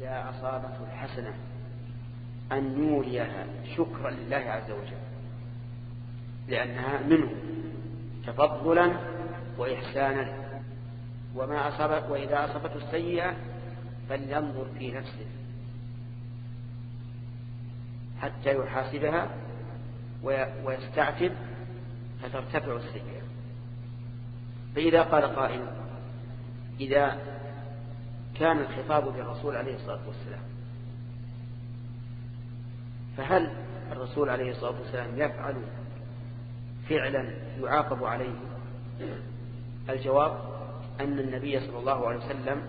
إذا أصابته الحسنة أن يوليها شكرا لله عز وجل لأنها منه تفضلا وإحسانا. وما أصاب وإذا أصابته السيئة فلينظر في نفسه حتى يحاسبها ويستعتب فترتفع السيئة. فإذا قال قائل إذا كان الخطاب بالرسول عليه الصلاة والسلام. فهل الرسول عليه الصلاة والسلام يفعل فعلا يعاقب عليه؟ الجواب أن النبي صلى الله عليه وسلم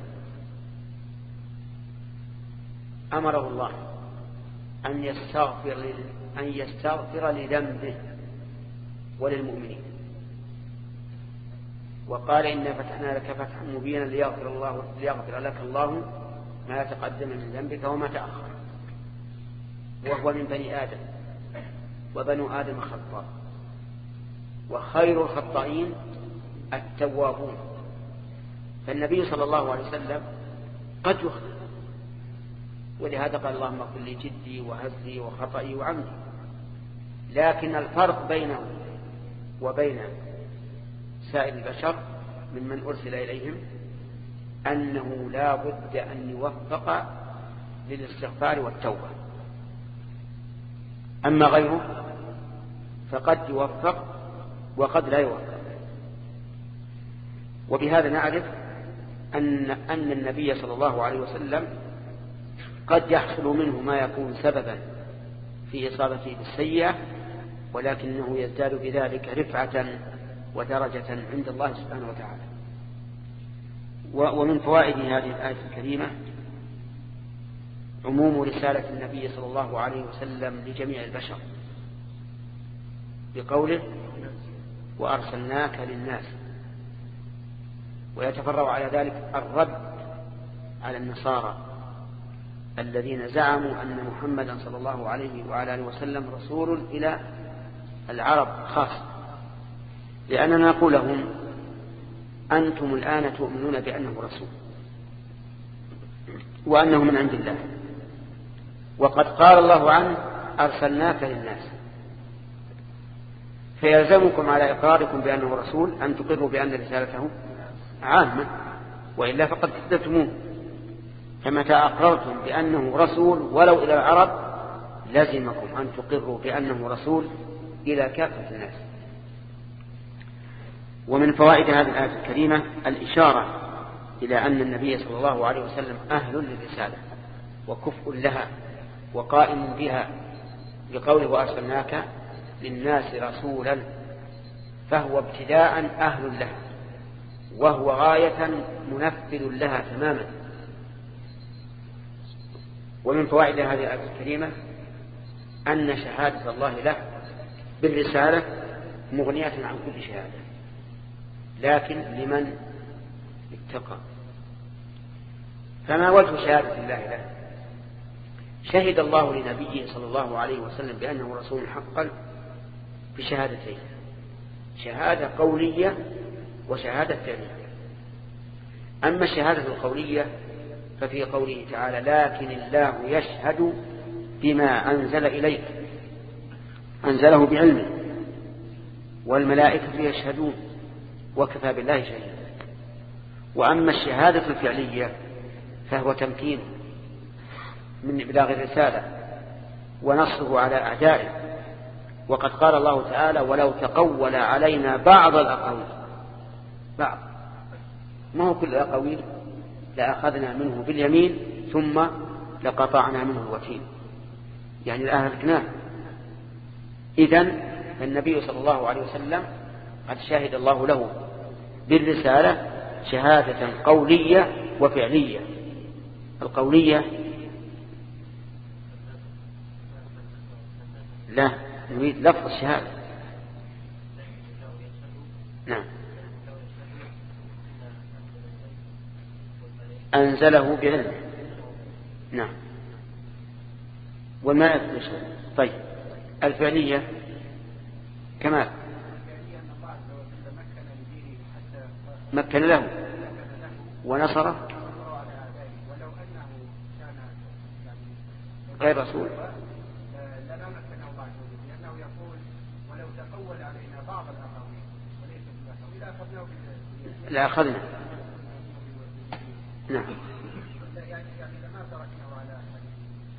أمره الله أن يستغفر أن يستغفر لذنبه وللمؤمنين. وقال إنا فتحنا لك فتحا مبينا ليغفر, الله ليغفر لك الله ما تقدم من ذنبك وما تأخر. وهو من بني آدم. وبنو آدم خطاء. وخير الخطائين التوابون. فالنبي صلى الله عليه وسلم قد يخطئ. ولهذا قال اللهم اغفر لي جدي وهزلي وخطئي وعمدي. لكن الفرق بينه وبين سائر البشر ممن أرسل إليهم أنه لا بد أن يوفق للاستغفار والتوبة. أما غيره فقد يوفق وقد لا يوفق. وبهذا نعرف أن, أن النبي صلى الله عليه وسلم قد يحصل منه ما يكون سببا في إصابته بالسيئة ولكنه يزداد بذلك رفعة ودرجة عند الله سبحانه وتعالى. ومن فوائد هذه الآية الكريمة عموم رسالة النبي صلى الله عليه وسلم لجميع البشر بقوله وأرسلناك للناس. ويتفرع على ذلك الرد على النصارى الذين زعموا أن محمدا صلى الله عليه وعلى آله وسلم رسول إلى العرب خاصة. لأننا نقول لهم أنتم الآن تؤمنون بأنه رسول وأنه من عند الله. وقد قال الله عنه أرسلناك للناس. فيلزمكم على إقراركم بأنه رسول أن تقروا بأن رسالته عامة وإلا فقد كذبتموه. فمتى أقررتم بأنه رسول ولو إلى العرب لزمكم أن تقروا بأنه رسول إلى كافة الناس. ومن فوائد هذه الآية الكريمة الإشارة إلى أن النبي صلى الله عليه وسلم أهل للرسالة وكفء لها وقائم بها بقوله وأرسلناك للناس رسولا فهو ابتداء أهل لها وهو غاية منفذ لها تماما. ومن فوائد هذه الآية الكريمة أن شهادة الله له بالرسالة مغنية عن كل شهادة. لكن لمن اتقى. فما وجه شهادة الله له؟ شهد الله لنبيه صلى الله عليه وسلم بأنه رسول حقا بشهادتين شهادة قولية وشهادة ثانية أما الشهادة القولية ففي قوله تعالى لكن الله يشهد بما أنزل إليك أنزله بعلمه والملائكة يشهدون. وكفى بالله شهيدا. وأما الشهادة الفعلية فهو تمكين من إبلاغ الرسالة ونصره على أعدائه. وقد قال الله تعالى ولو تقول علينا بعض الأقاويل بعض. ما هو كل الأقاويل؟ لأخذنا منه باليمين ثم لقطعنا منه الوتين. يعني لأهلكناه. إذن فالنبي صلى الله عليه وسلم قد شهد الله له بالرسالة شهادة قولية وفعلية. القولية لا نريد لفظ الشهادة. نعم. أنزله بعلمه. نعم. والما يدخل طيب. الفعلية كمال. مكن له ونصره غير رسول. لا أخذنا. نعم.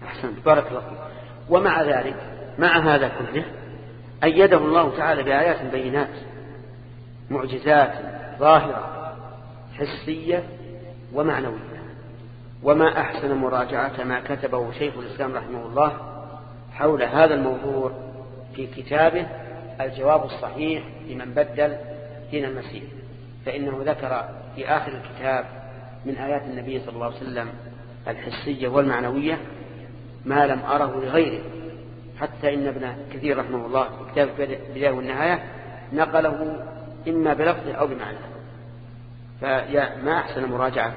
أحسنت. بارك الله ومع ذلك مع هذا كله أيده الله تعالى بآيات بينات معجزات ظاهرة حسية ومعنوية. وما أحسن مراجعة ما كتبه شيخ الإسلام رحمه الله حول هذا الموضوع في كتابه الجواب الصحيح لمن بدل دين المسيح. فإنه ذكر في آخر الكتاب من آيات النبي صلى الله عليه وسلم الحسية والمعنوية ما لم أره لغيره. حتى إن ابن كثير رحمه الله في كتاب البداية والنهاية نقله إما بلفظه أو بمعنى. فيا ما أحسن مراجعة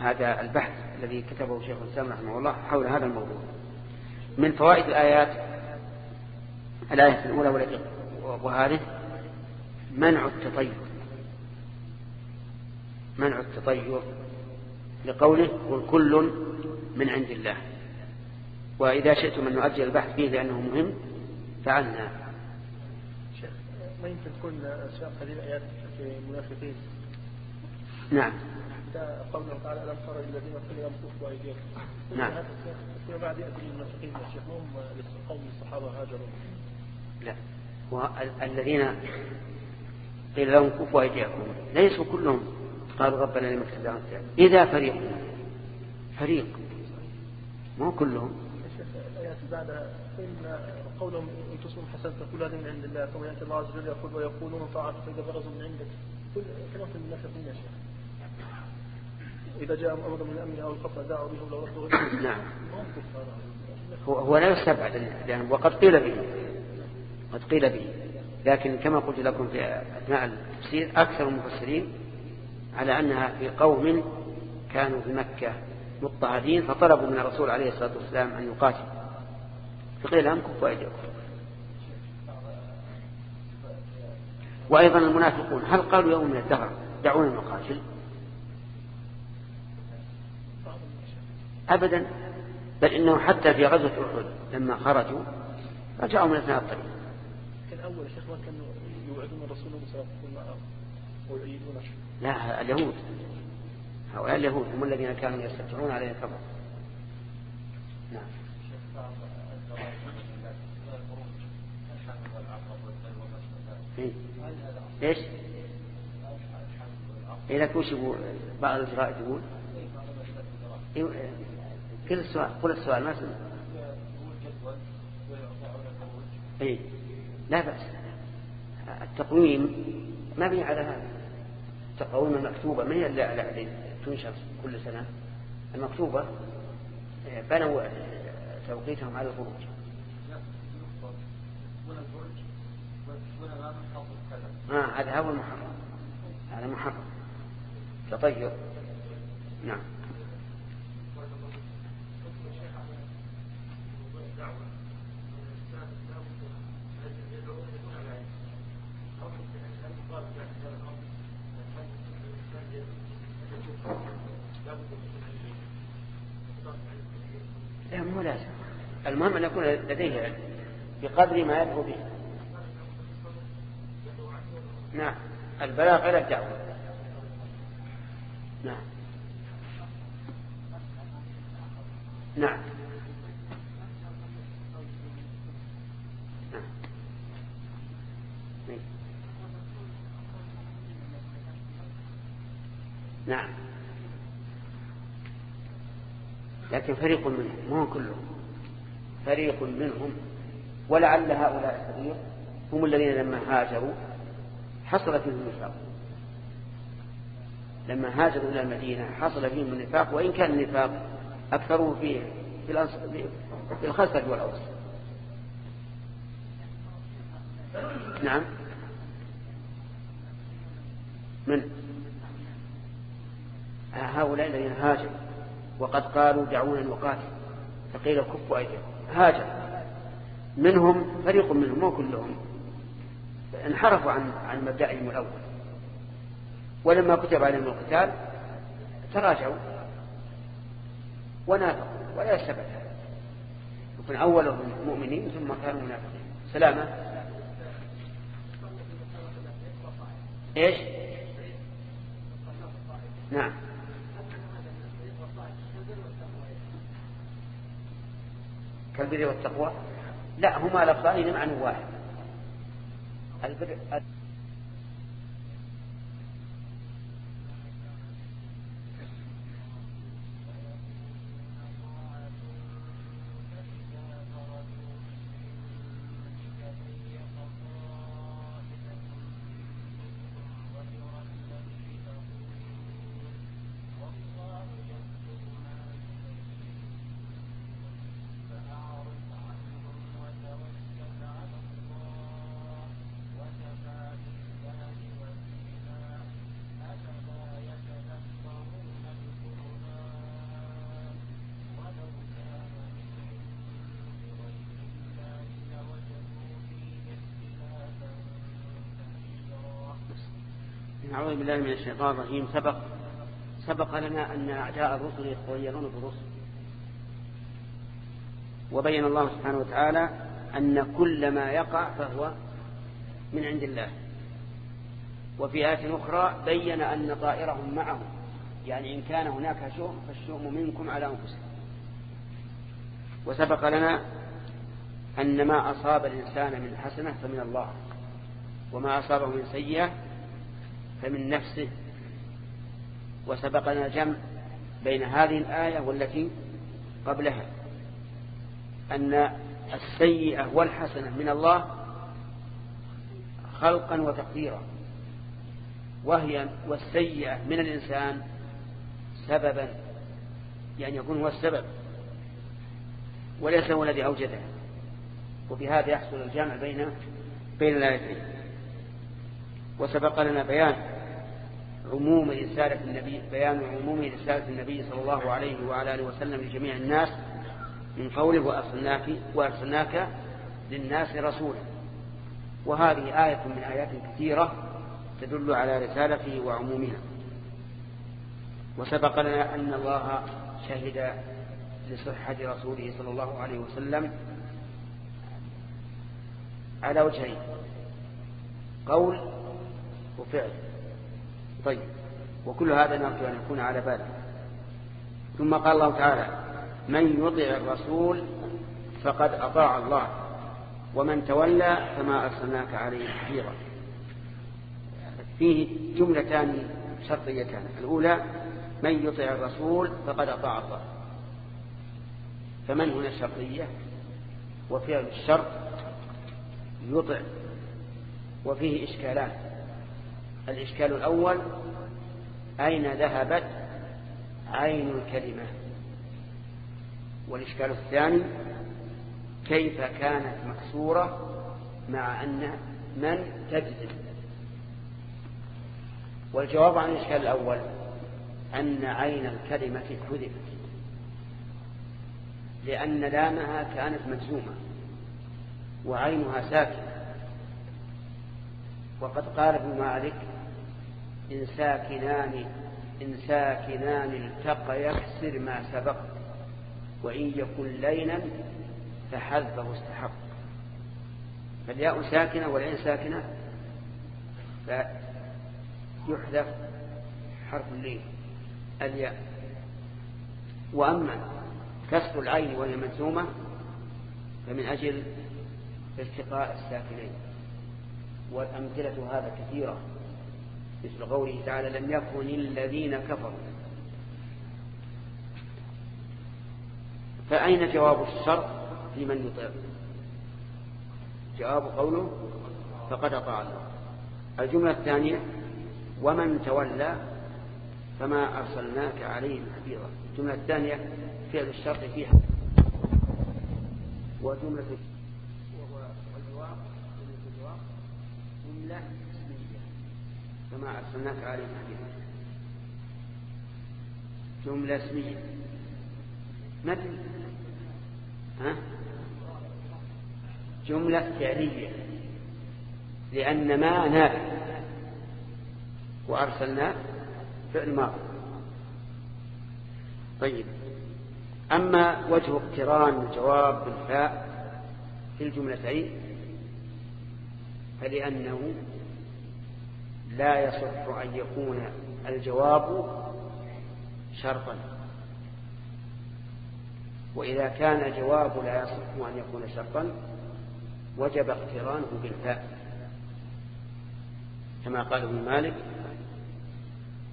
هذا البحث الذي كتبه شيخ الإسلام رحمه الله حول هذا الموضوع. من فوائد الآيات الآية الأولى والتي وهذه منع التطير. منع التطير لقوله قل كل من عند الله. وإذا شئتم أن نؤجل البحث فيه لأنه مهم فعلنا. ما يمكن تكون سياق هذه الآيات في المنافقين. نعم. قوله تعالى ألم ترى الذين قيل لهم كفوا أيديكم نعم. فيما بعد يأتي المنافقين يا شيخ هم قوم الصحابة هاجروا. لا. والذين قيل لهم كفوا أيديكم ليسوا كلهم. قالوا ربنا لم كتبت إذا فريق. فريق. مو كلهم. الآيات بعدها إن قولهم إن تصبح حسنة تقول هذه من عند الله ثم يأتي الله عز وجل يقول ويقولون طاعة فإذا برزوا من عندك. كل كلام المنافقين يا شيخ. إذا جاء أمر من الأمن أو الخطأ دعوا به ولو ردوا غيره نعم. هو, هو لا يستبعد لأن وقد قيل به. قد قيل به. لكن كما قلت لكم في أثناء التفسير أكثر المفسرين على أنها في قوم كانوا في مكة مضطهدين فطلبوا من الرسول عليه الصلاة والسلام أن يقاتل. فقيل لهم كفوا أيديكم. وأيضا المنافقون هل قالوا يوم من الدهر دعونا نقاتل؟ أبدا بل إنه حتى في غزوة أحد لما خرجوا رجعوا من أثناء الطريق. كان أول شيخ ما كانوا يوعدون الرسول صلى الله عليه وسلم لا اليهود. هؤلاء اليهود هم الذين كانوا يستفتحون عليه الكبر نعم. إيه؟ إيش؟ إذا كوش يقول؟ بعض الجرائد يقول؟ إيه، كل السؤال قل السؤال ما سمع اي لا بأس. التقويم مبني على هذا. التقويم المكتوبة ما هي التي تنشر كل سنة. المكتوبة بنوا توقيتهم على الخروج. آه هذا هو المحرم. هذا محرم. تطير. نعم. المهم أن يكون لديه علم بقدر ما يدعو به. نعم. البلاغ إلى الدعوة. نعم. نعم. نعم. لكن فريق منهم مو كلهم. فريق منهم ولعل هؤلاء الفريق هم الذين لما هاجروا حصل فيهم النفاق. لما هاجروا إلى المدينة حصل فيهم النفاق وإن كان النفاق أكثره في في الخسر والأوس. نعم. من؟ هؤلاء الذين هاجروا وقد قالوا دعونا نقاتل فقيل كفوا أيديكم. هاجر. منهم فريق منهم مو كلهم. انحرفوا عن عن مبدئهم الأول. ولما كتب عليهم القتال تراجعوا ونافقوا ولا يستبعد يكون أولهم مؤمنين ثم كانوا منافقين. سلامة. إيش؟ نعم. كالبر والتقوى. لا هما لفظان معنى واحد. البر بالله من الشيطان الرجيم. سبق سبق لنا أن أعداء الرسل يتغيرون بالرسل. وبين الله سبحانه وتعالى أن كل ما يقع فهو من عند الله. وفي آية أخرى بين أن طائرهم معهم يعني إن كان هناك شؤم فالشؤم منكم على أنفسكم. وسبق لنا أن ما أصاب الإنسان من حسنة فمن الله. وما أصابه من سيئة فمن نفسه وسبقنا الجمع بين هذه الآية والتي قبلها أن السيئة والحسنة من الله خلقا وتقديرا وهي والسيئة من الإنسان سببا يعني يكون هو السبب وليس هو الذي أوجده وبهذا يحصل الجمع بين بين الآيتين. وسبق لنا بيان عموم رسالة النبي بيان عموم رسالة النبي صلى الله عليه وعلى آله وسلم لجميع الناس من قوله وأرسلناك, وأرسلناك للناس رسولا. وهذه آية من آيات كثيرة تدل على رسالته وعمومها. وسبق لنا أن الله شهد لصحة رسوله صلى الله عليه وسلم على وجهين. قول وفعل. طيب. وكل هذا نرجو أن يكون على باله. ثم قال الله تعالى من يطع الرسول فقد أطاع الله ومن تولى فما أرسلناك عليه حفيظا. فيه جملتان شرطيتان. الأولى من يطع الرسول فقد أطاع الله. فمن هنا الشرطية وفعل الشرط يطع. وفيه إشكالان. الإشكال الأول أين ذهبت عين الكلمة؟ والإشكال الثاني كيف كانت مكسورة مع أن من تجزم؟ والجواب عن الإشكال الأول أن عين الكلمة حذفت. لأن لامها كانت مجزومة وعينها ساكنة. وقد قال ابن مالك إن ساكنان إن ساكنان التقى يكسر ما سبق وإن يكن لينا فحذفه استحق. فالياء ساكنة والعين ساكنة فيحذف حرف اللين الياء. وأما كسر العين وهي مجزومة فمن أجل التقاء الساكنين. والأمثلة هذا كثيرة. مثل قوله تعالى لم يكن الذين كفروا. فأين جواب الشرط في من يطيع؟ جواب قوله فقد أطاع الله. الجملة الثانية ومن تولى فما أرسلناك عليهم حفيظا. الجملة الثانية فعل الشرط فيها. وجملة الجواب جملة كما أرسلناك عليهم حديثا جملة اسمية. مثل ها؟ جملة فعلية. لأن ما نافع. وأرسلناه فعل ماضي. طيب. أما وجه اقتران الجواب بالفاء في الجملتين فلأنه لا يصح أن يكون الجواب شرطا. وإذا كان الجواب لا يصح أن يكون شرطا وجب اقترانه بالفاء. كما قال ابن مالك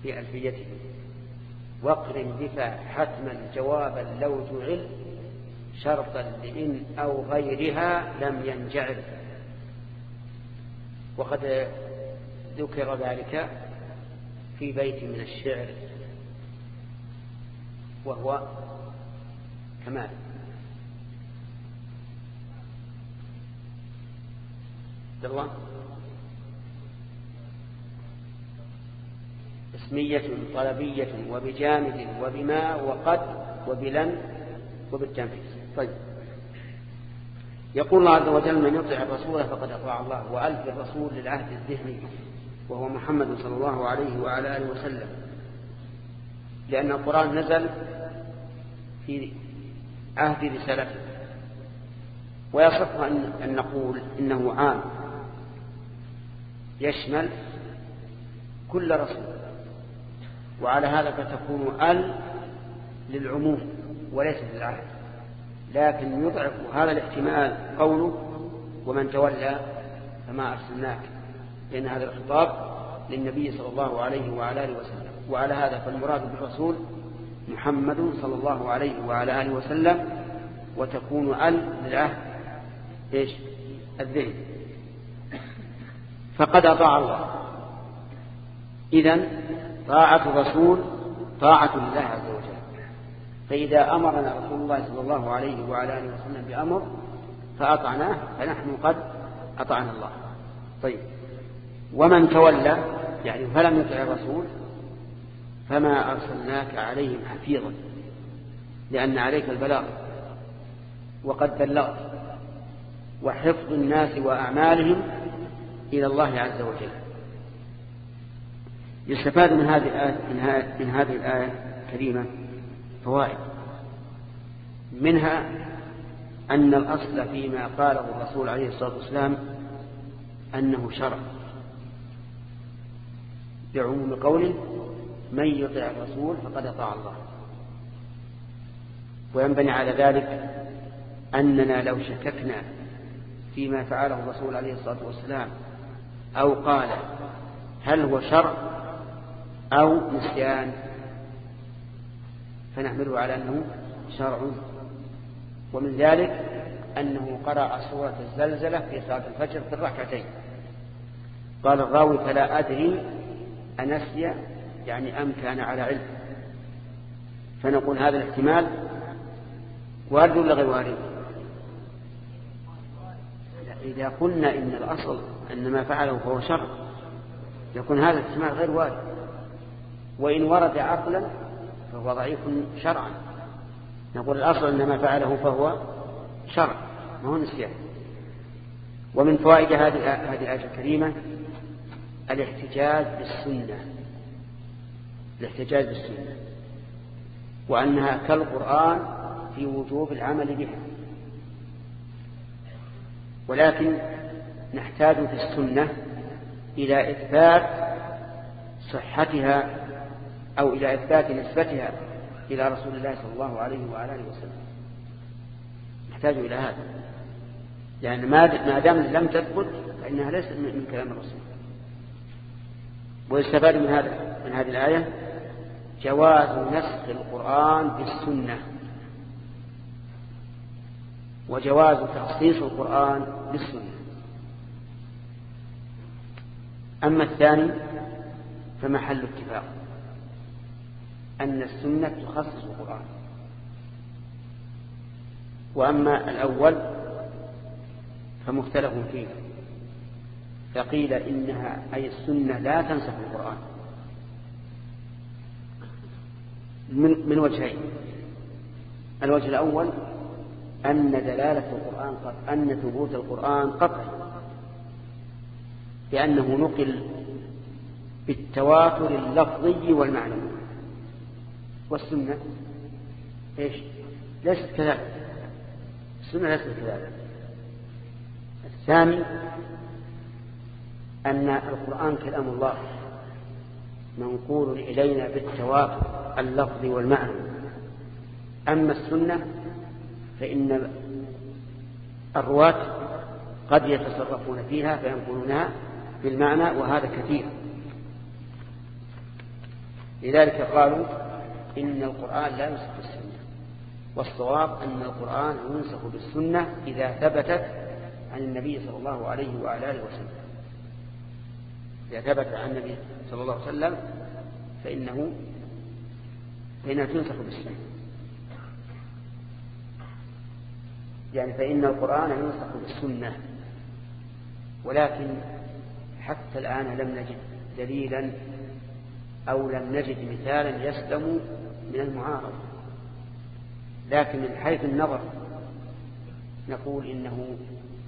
في ألفيته واقرن بفاء حتما جوابا لو جعل شرطا لإن أو غيرها لم ينجعل. وقد ذكر ذلك في بيت من الشعر وهو كمال. الله اسمية طلبية وبجامد وبما وقد وبلن وبالتنفيذ. طيب. يقول الله عز وجل من يطع الرسول فقد أطاع الله وألف الرسول للعهد الذهني وهو محمد صلى الله عليه وعلى آله وسلم. لأن القرآن نزل في عهد رسالته. ويصح أن نقول إنه عام. يشمل كل رسول. وعلى هذا فتكون ال للعموم وليست للعهد. لكن يضعف هذا الاحتمال قوله ومن تولى فما أرسلناك. لأن هذا الخطاب للنبي صلى الله عليه وعلى آله وسلم. وعلى هذا فالمراد بالرسول محمد صلى الله عليه وعلى آله وسلم وتكون ال للعهد. إيش؟ الذهن. فقد أطاع الله. إذن طاعة الرسول طاعة لله عز وجل. فإذا أمرنا رسول الله صلى الله عليه وعلى آله وسلم بأمر فأطعناه فنحن قد أطعنا الله. طيب. ومن تولى يعني فلم يطع الرسول فما أرسلناك عليهم حفيظا لأن عليك البلاغ وقد بلغت وحفظ الناس وأعمالهم إلى الله عز وجل. يستفاد من هذه الآية من هذه الآية الكريمة فوائد. منها أن الأصل فيما قاله الرسول عليه الصلاة والسلام أنه شرع. بعموم قوله من يطع الرسول فقد أطاع الله. وينبني على ذلك أننا لو شككنا فيما فعله الرسول عليه الصلاة والسلام أو قال هل هو شرع أو نسيان فنحمله على أنه شرع. ومن ذلك أنه قرأ سورة الزلزلة في صلاة الفجر في الركعتين. قال الراوي فلا أدري أنسي يعني أم كان على علم. فنقول هذا الاحتمال وارد ولا غير وارد؟ إذا قلنا إن الأصل أن ما فعله فهو شر يكون هذا الاحتمال غير وارد. وإن ورد عقلا فهو ضعيف شرعا. نقول الأصل أن ما فعله فهو شرع ما هو نسيان. ومن فوائد هذه هذه الآية الكريمة الاحتجاج بالسنة. الاحتجاج بالسنة. وأنها كالقرآن في وجوب العمل بها. ولكن نحتاج في السنة إلى إثبات صحتها أو إلى إثبات نسبتها إلى رسول الله صلى الله عليه وعلى آله وسلم. نحتاج إلى هذا. لأن ما دام لم تثبت فإنها ليست من كلام الرسول. ويستفاد من هذا من هذه الآية؟ جواز نسخ القرآن بالسنة. وجواز تخصيص القرآن بالسنة. أما الثاني فمحل اتفاق أن السنة تخصص القرآن. وأما الأول فمختلف فيه. فقيل إنها أي السنة لا تنسخ القرآن. من, من وجهين. الوجه الأول أن دلالة القرآن قط أن ثبوت القرآن قطعي لأنه نقل بالتواتر اللفظي والمعنوي. والسنة إيش؟ ليست كذلك. السنة ليست كذلك. الثاني أن القرآن كلام الله. منقول إلينا بالتوافق اللفظي والمعنى. أما السنة فإن الرواة قد يتصرفون فيها فينقلونها بالمعنى وهذا كثير. لذلك قالوا إن القرآن لا ينسخ بالسنة. والصواب أن القرآن ينسخ بالسنة إذا ثبتت عن النبي صلى الله عليه وعلى آله وسلم. إذا ثبت عن النبي صلى الله عليه وسلم فإنه فإنها تنسخ بالسنة. يعني فإن القرآن ينسخ بالسنة ولكن حتى الآن لم نجد دليلا أو لم نجد مثالا يسلم من المعارضة. لكن من حيث النظر نقول إنه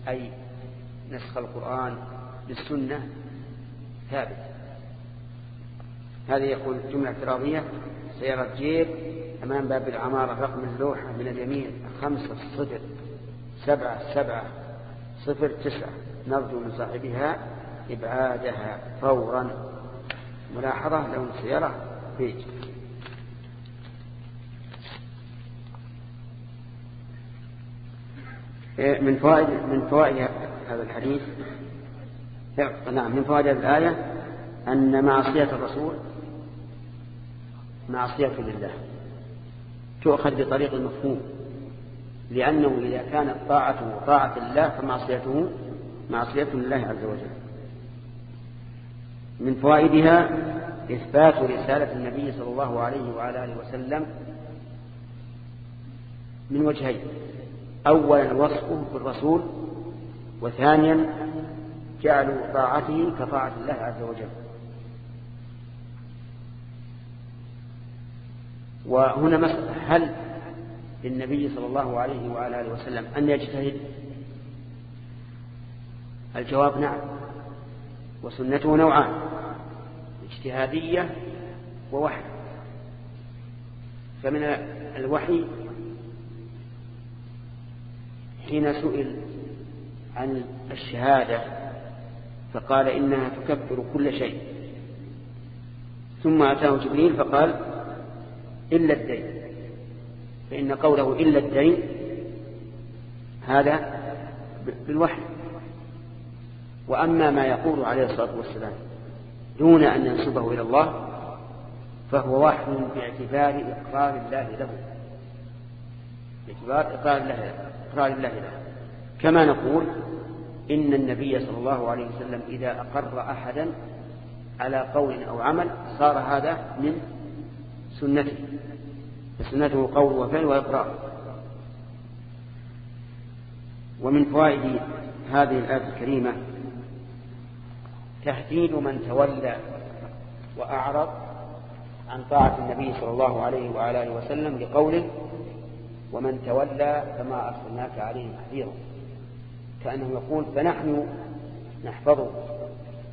أي نسخ القرآن بالسنة ثابت. هذه يقول جملة اعتراضية سيارة جيب أمام باب العمارة رقم اللوحة من اليمين خمسة صفر سبعة سبعة صفر تسعة. نرجو من صاحبها إبعادها فورا. ملاحظة لون السيارة بيج. إيه، من فوائد من فوائد هذا الحديث نعم من فوائد الآية أن معصية الرسول معصية لله تؤخذ بطريق المفهوم لأنه إذا كانت طاعته طاعة الله فمعصيته معصية لله عز وجل. من فوائدها إثبات رسالة النبي صلى الله عليه وعلى آله وسلم من وجهين أولا وصفه بالرسول وثانيا جعلوا طاعته كطاعة الله عز وجل. وهنا مسألة هل للنبي صلى الله عليه وعلى آله وسلم أن يجتهد؟ الجواب نعم وسنته نوعان اجتهادية ووحي. فمن الوحي حين سئل عن الشهادة فقال إنها تكفر كل شيء. ثم أتاه جبريل فقال إلا الدين. فإن قوله إلا الدين هذا بالوحي. وأما ما يقول عليه الصلاة والسلام دون أن ينسبه إلى الله فهو وحي باعتبار إقرار الله له. باعتبار إقرار الله, إقرار الله له. كما نقول إن النبي صلى الله عليه وسلم إذا أقر أحدا على قول أو عمل صار هذا من سنته. فسنته قول وفعل وإقرار. ومن فوائد هذه الآية الكريمة تهديد من تولى وأعرض عن طاعة النبي صلى الله عليه وعلى آله وسلم لقوله ومن تولى فما أرسلناك عليهم حفيظا. كأنه يقول فنحن نحفظه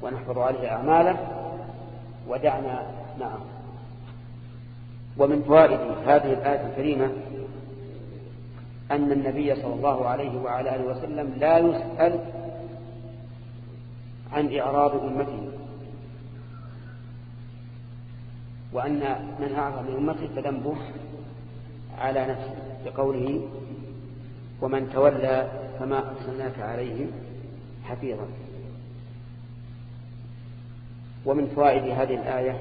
ونحفظ عليه أعماله ودعنا معه ومن فوائد هذه الآية الكريمة أن النبي صلى الله عليه وعلى آله وسلم لا يسأل عن إعراض أمته وأن من أعرض من أمته فذنبه على نفسه بقوله ومن تولى فما أرسلناك عليهم حفيظا. ومن فوائد هذه الآية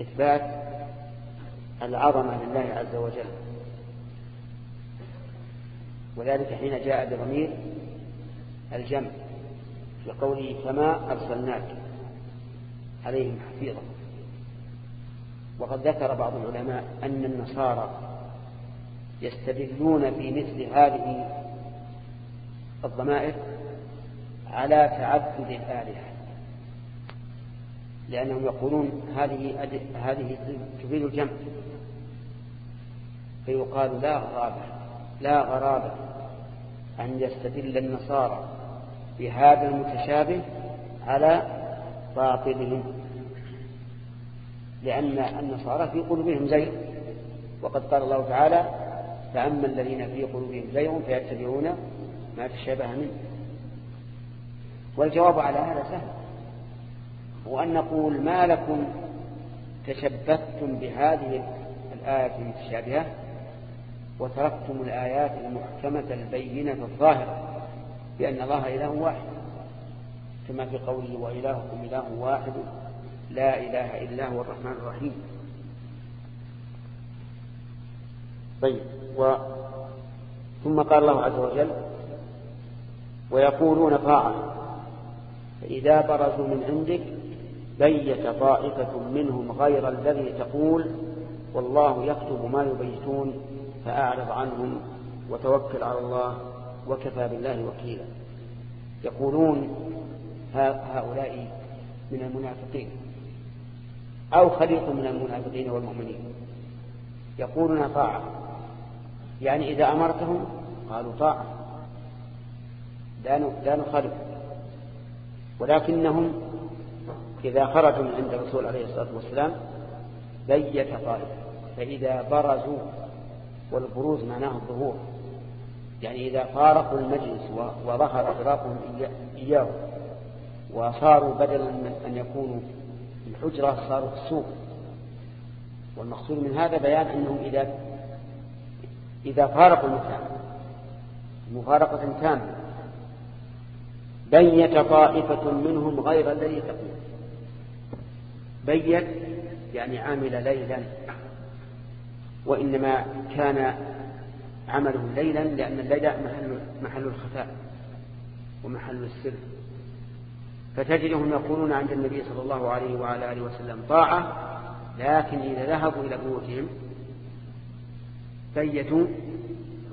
إثبات العظمة لله عز وجل. وذلك حين جاء بضمير الجمع في قوله فما أرسلناك عليهم حفيظا. وقد ذكر بعض العلماء أن النصارى يستدلون في مثل هذه الضمائر على تعدد الآلهة لأنهم يقولون هذه هذه تفيد الجمع. فيقال لا غرابة لا غرابة أن يستدل النصارى بهذا المتشابه على باطلهم لأن النصارى في قلوبهم زيغ وقد قال الله تعالى فأما الذين في قلوبهم زيغ فيتبعون ما تشابه منه. والجواب على هذا سهل. وأن نقول ما لكم تشبثتم بهذه الآية المتشابهة وتركتم الآيات المحكمة البينة الظاهرة بأن الله إله واحد. كما في قوله وإلهكم إله واحد لا إله إلا هو الرحمن الرحيم. طيب و ثم قال الله عز وجل ويقولون طاعة فإذا برزوا من عندك بيت طائفة منهم غير الذي تقول والله يكتب ما يبيتون فأعرض عنهم وتوكل على الله وكفى بالله وكيلا. يقولون هؤلاء من المنافقين أو خليط من المنافقين والمؤمنين. يقولون طاعة يعني إذا أمرتهم قالوا طاعة. لا نخالف ولكنهم إذا خرجوا من عند الرسول عليه الصلاة والسلام بيت طائفة. فإذا برزوا والبروز معناه الظهور. يعني إذا فارقوا المجلس وظهر فراقهم إياه وصاروا بدلا من أن يكونوا في الحجرة صاروا في السوق. والمقصود من هذا بيان أنهم إذا إذا فارقوا المكان مفارقة تامة بيت طائفة منهم غير الذي تقول. بيت يعني عامل ليلا. وإنما كان عمله ليلا لأن الليل محل, محل الخفاء ومحل السر. فتجدهم يقولون عند النبي صلى الله عليه وعلى آله وسلم طاعة لكن إذا ذهبوا إلى بيوتهم بيتوا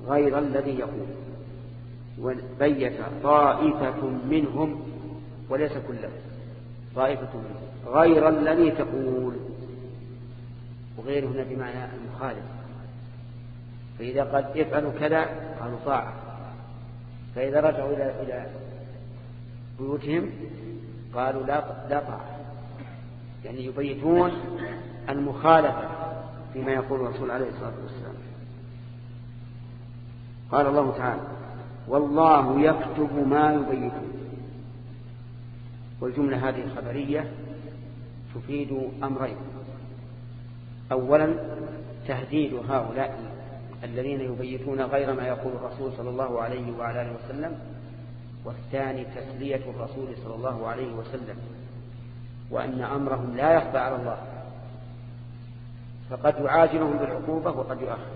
غير الذي يقول. وبيت طائفة منهم وليس كلهم طائفة منهم غير الذي تقول. وغيره هنا بمعنى المخالف. فإذا قد افعلوا كذا قالوا طاعة. فإذا رجعوا إلى إلى بيوتهم قالوا لا لا طاعة. يعني يبيتون المخالفة فيما يقول الرسول عليه الصلاة والسلام. قال الله تعالى والله يكتب ما يبيتون والجملة هذه الخبرية تفيد أمرين. أولا تهديد هؤلاء الذين يبيتون غير ما يقول الرسول صلى الله عليه وعلى آله وسلم والثاني تسلية الرسول صلى الله عليه وسلم وأن أمرهم لا يخفى على الله. فقد يعاجلهم بالعقوبة وقد يؤخر.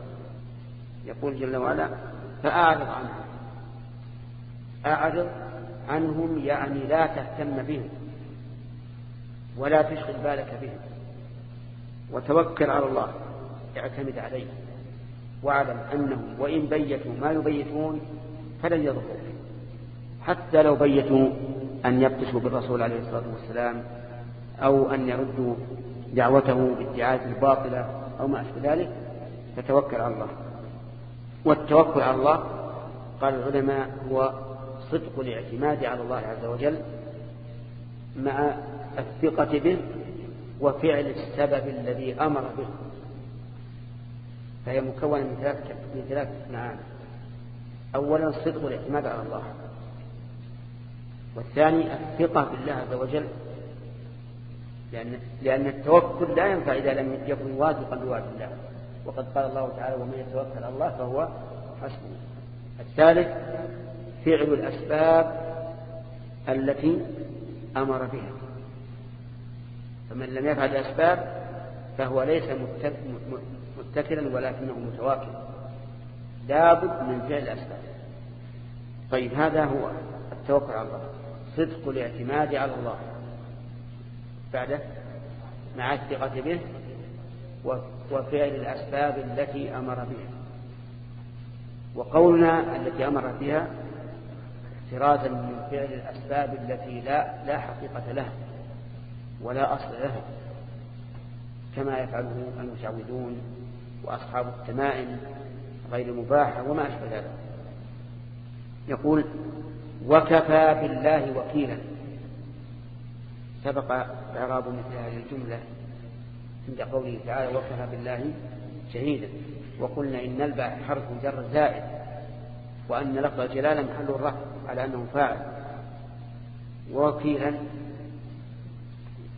يقول جل وعلا فأعرض عنهم أعرض عنهم يعني لا تهتم بهم ولا تشغل بالك بهم. وتوكل على الله اعتمد عليه واعلم أنهم وإن بيتوا ما يبيتون فلن يضروك حتى لو بيتوا أن يبتشوا بالرسول عليه الصلاة والسلام أو أن يردوا دعوته بالدعاية الباطلة أو ما أشبه ذلك فتوكل على الله. والتوكل على الله. قال العلماء هو صدق الاعتماد على الله عز وجل مع الثقة به وفعل السبب الذي أمر به. فهي مكونة من ثلاث معاني. أولا صدق الاعتماد على الله. والثاني الثقة بالله عز وجل. لأن, لأن التوكل لا ينفع إذا لم يكن واثقا بوعد الله. وقد قال الله تعالى ومن يتوكل على الله فهو حسبه. الثالث فعل الأسباب التي أمر بها. فمن لم يفعل الأسباب فهو ليس متكلا ولكنه متواكل. لابد من فعل الأسباب. طيب هذا هو التوكل على الله. صدق الاعتماد على الله. بعده مع الثقة به وفعل الأسباب التي أمر بها. وقولنا التي أمر بها احترازا من فعل الأسباب التي لا لا حقيقة لها ولا أصل لها كما يفعله المشعوذون وأصحاب التمائم غير مباحة وما أشبه ذلك. يقول وكفى بالله وكيلا. سبق إعراب مثل هذه الجملة عند قوله تعالى وكفى بالله شهيدا وقلنا إن الباء حرف جر زائد وأن لفظ الجلالة محل الرفع على أنه فاعل ووكيلا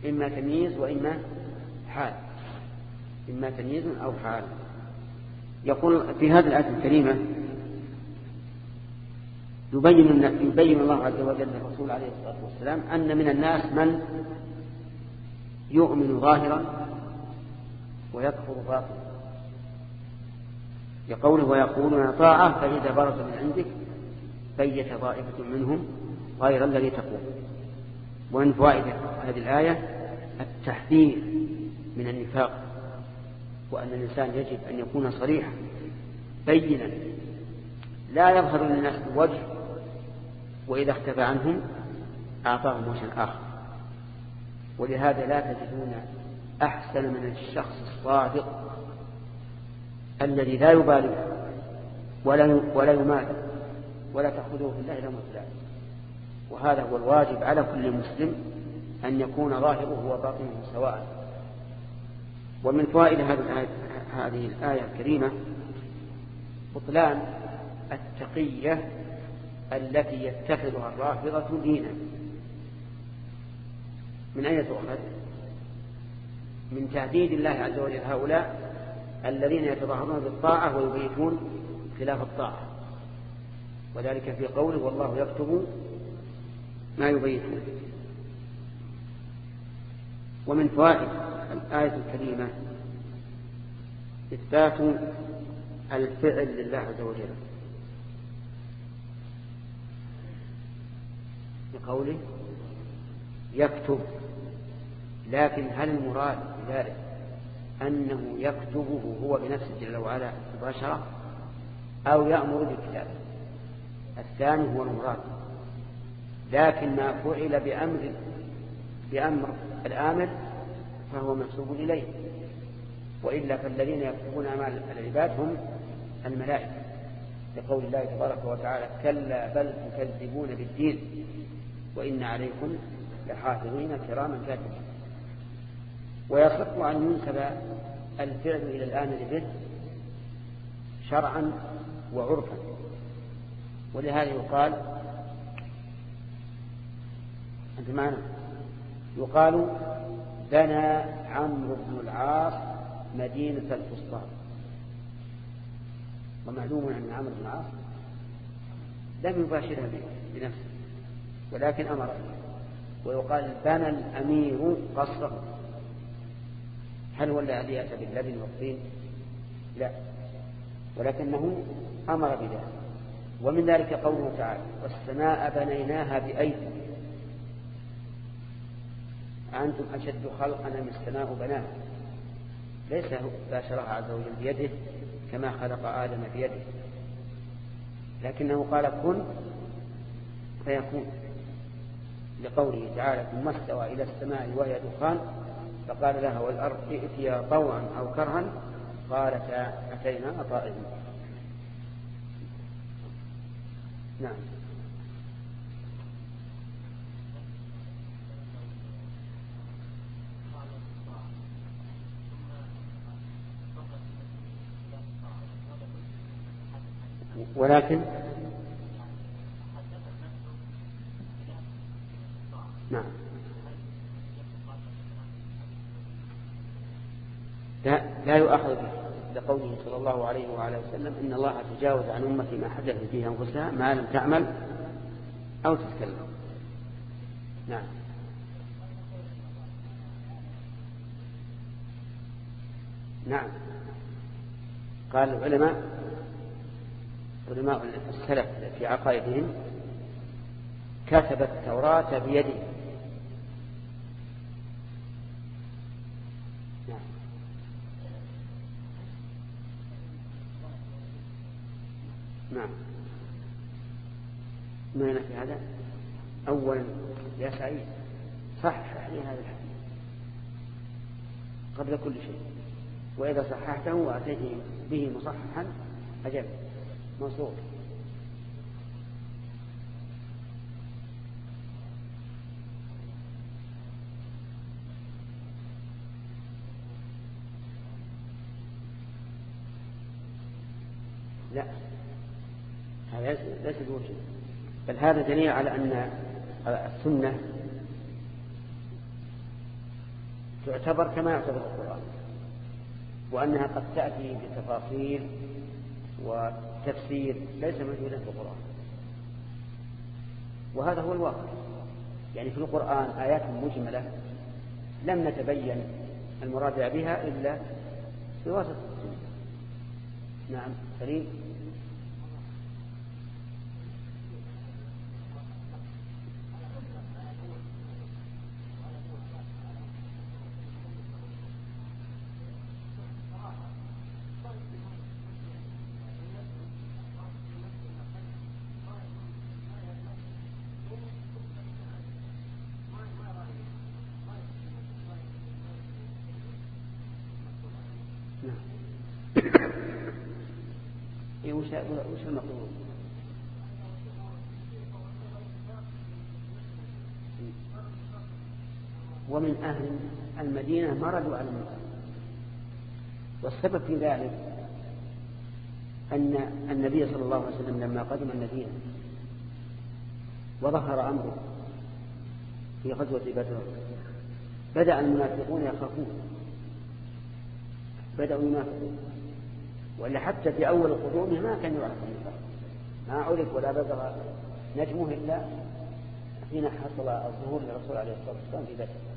إما تمييز وإما حال إما تمييز أو حال. يقول في هذه الآية الكريمة يبين يبين الله عز وجل للرسول عليه الصلاة والسلام أن من الناس من يؤمن ظاهرا ويكفر باطنا لقوله ويقولون طاعة فإذا برز من عندك بيت طائفة منهم غير الذي تقول. ومن فوائد هذه الآية التحذير من النفاق وأن الإنسان يجب أن يكون صريحا بينا. لا يظهر للناس بوجه وإذا اختفى عنهم أعطاهم وجها آخر. ولهذا لا تجدون أحسن من الشخص الصادق الذي لا يبالي ولا ولا يمال ولا تأخذه في الله إلى مثلا وهذا هو الواجب على كل مسلم أن يكون ظاهره وباطنه سواء. ومن فوائد هذه الآية الكريمة بطلان التقية التي يتخذها الرافضة دينا. من أين تؤخذ؟ من تهديد الله عز وجل هؤلاء الذين يتظاهرون بالطاعة ويبيتون خلاف الطاعة. وذلك في قوله والله يكتب ما يبيتون. ومن فوائد الآية الكريمة إثبات الفعل لله عز وجل. بقوله يكتب لكن هل المراد بذلك أنه يكتبه هو بنفسه جل وعلا مباشرة أو يأمر بالكتابة الثاني هو المراد. لكن ما فعل بأمر بأمر الآمر فهو منسوب إليه. وإلا فالذين يكتبون أعمال العباد هم الملائكة. لقول الله تبارك وتعالى كلا بل تكذبون بالدين. وإن عليكم لحافظين كراما كاتبين. ويصح أن ينسب الفعل إلى الآمر به شرعا وعرفا. ولهذا يقال أنت معنا؟ يقال بنى عمرو بن العاص مدينة الفسطاط. ومعلوم أن عمرو بن العاص لم يباشرها بنفسه ولكن أمر ويقال بنى الأمير قصره. هل هو الذي أتى باللبن والطين لا. ولكنه أمر بذلك. ومن ذلك قوله تعالى والسماء بنيناها بأيدي. أنتم أشد خلقا من السماء بناها؟ ليس باشرها عز وجل بيده كما خلق آدم بيده. لكنه قال كن فيكون. لقوله تعالى ثم استوى إلى السماء وهي دخان فقال لها والأرض ائتيا طوعا أو كرها؟ قالتا أتينا طائعين نعم. ولكن نعم لا, لا يؤخذ به لقوله صلى الله عليه وعلى وسلم إن الله تجاوز عن أمتي ما حدث فيه أنفسها ما لم تعمل أو تتكلم. نعم. نعم. قال العلماء علماء السلف في عقائدهم كتب التوراة بيده. كل شيء. وإذا صححته وأتيت به مصححا أجل منصور لا. هذا ليس بوجه. بل هذا دليل على أن السنة تعتبر كما يعتبر القرآن وأنها قد تأتي بتفاصيل وتفسير ليس موجودا في القرآن. وهذا هو الواقع. يعني في القرآن آيات مجملة لم نتبين المراد بها إلا بواسطة السنة نعم سليم وش المطلوب ومن أهل مردوا على المنكر. والسبب في ذلك أن النبي صلى الله عليه وسلم لما قدم المدينة وظهر أمره في غزوة بدر بدأ المنافقون يخافون. بدأوا ينافقون. ولا حتى في أول قدومه ما كان يعرف النفاق ما عرف ولا بلغ نجمه إلا حين حصل الظهور للرسول عليه الصلاة والسلام في بدر.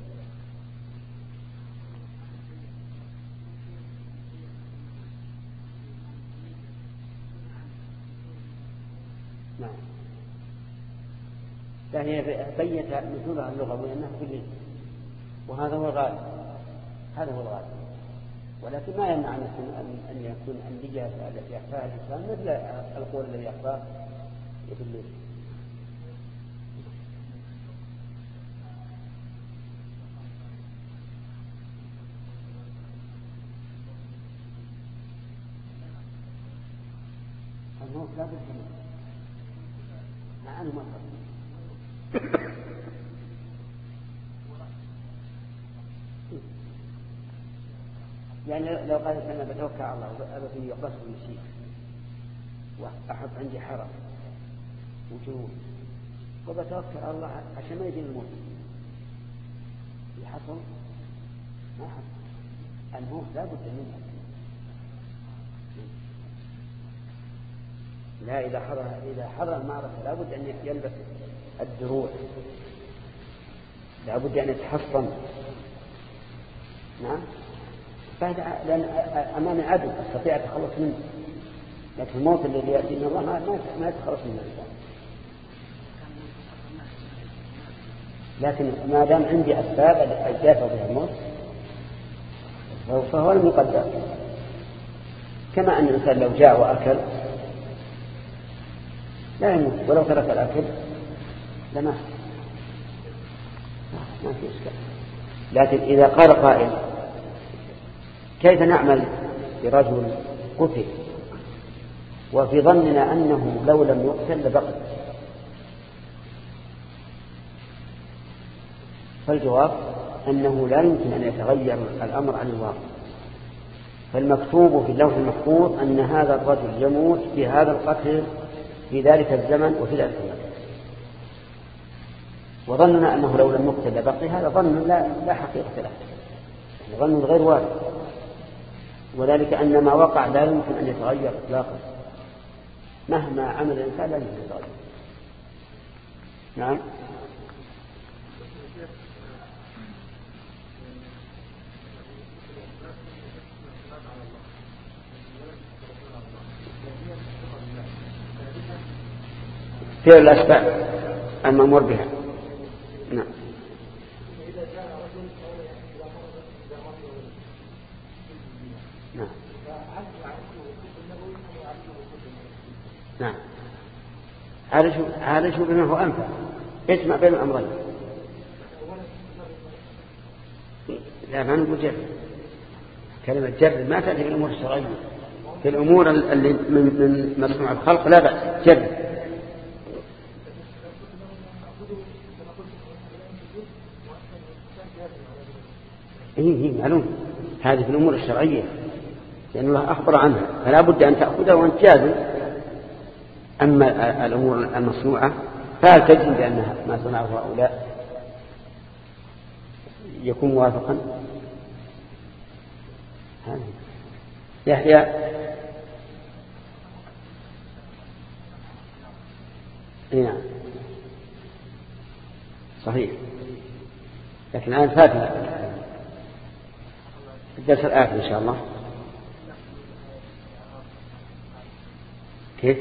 نعم. فهي بيت نزولها اللغوي أنها في الليل وهذا هو الغالب. هذا هو الغالب. ولكن ما يمنع أن يكون النية التي يخفاها الإنسان مثل القول الذي يخفاه بالليل الموت لا بد منه مع أنه ما يعني لو قال أنا بتوكل على الله أبغي يقص ويسير وأحط عندي حرم وجود وبتوكل على الله عشان ما يجي الموت. يحصل ما حصل. الموت لا بد منه. لا إذا حضر إذا حضر المعركة لا بد أن يلبس الدروع. لا بد أن يتحصن. نعم؟ بعد لأن أمام عدو أستطيع أتخلص منه. لكن الموت الذي يأتي من الله ما ما يتخلص منه. الإنسان لكن ما دام عندي أسباب أدافع بها الموت فهو المقدر. كما أن الإنسان لو جاء وأكل لا يموت. ولو ترك الأكل لما ما في إشكال. لكن إذا قال قائل كيف نعمل؟ برجل قتل. وفي ظننا أنه لو لم يقتل لبقي. فالجواب أنه لا يمكن أن يتغير الأمر عن الواقع. فالمكتوب في اللوح المحفوظ أن هذا الرجل يموت بهذا القتل في ذلك الزمن وفي ذلك المكان وظننا أنه لو لم يقتل لبقي هذا ظن لا, لا حقيقة له. ظن غير وارد وذلك أن ما وقع لا يمكن أن يتغير إطلاقا. مهما عمل الإنسان لا يمكن يتغير. نعم. فعل الأسباب المأمور بها. نعم. عالجوا عالجوا بما هو أنفع يجمع بين الأمرين. لا ما نقول جرب كلمة جرب ما تأتي في الأمور الشرعية. في الأمور اللي من من مصنوع الخلق لا بأس. جرب إيه إيه معلوم. هذه في الأمور الشرعية. لأن الله أخبر عنها. فلا بد أن تأخذها وأنت جازم أما الأمور المصنوعة فهل تجزم بأنها ما صنعه هؤلاء يكون موافقا؟ يحيى. نعم. صحيح. لكن الآن فاتنا الدرس الآخر إن شاء الله. كيف؟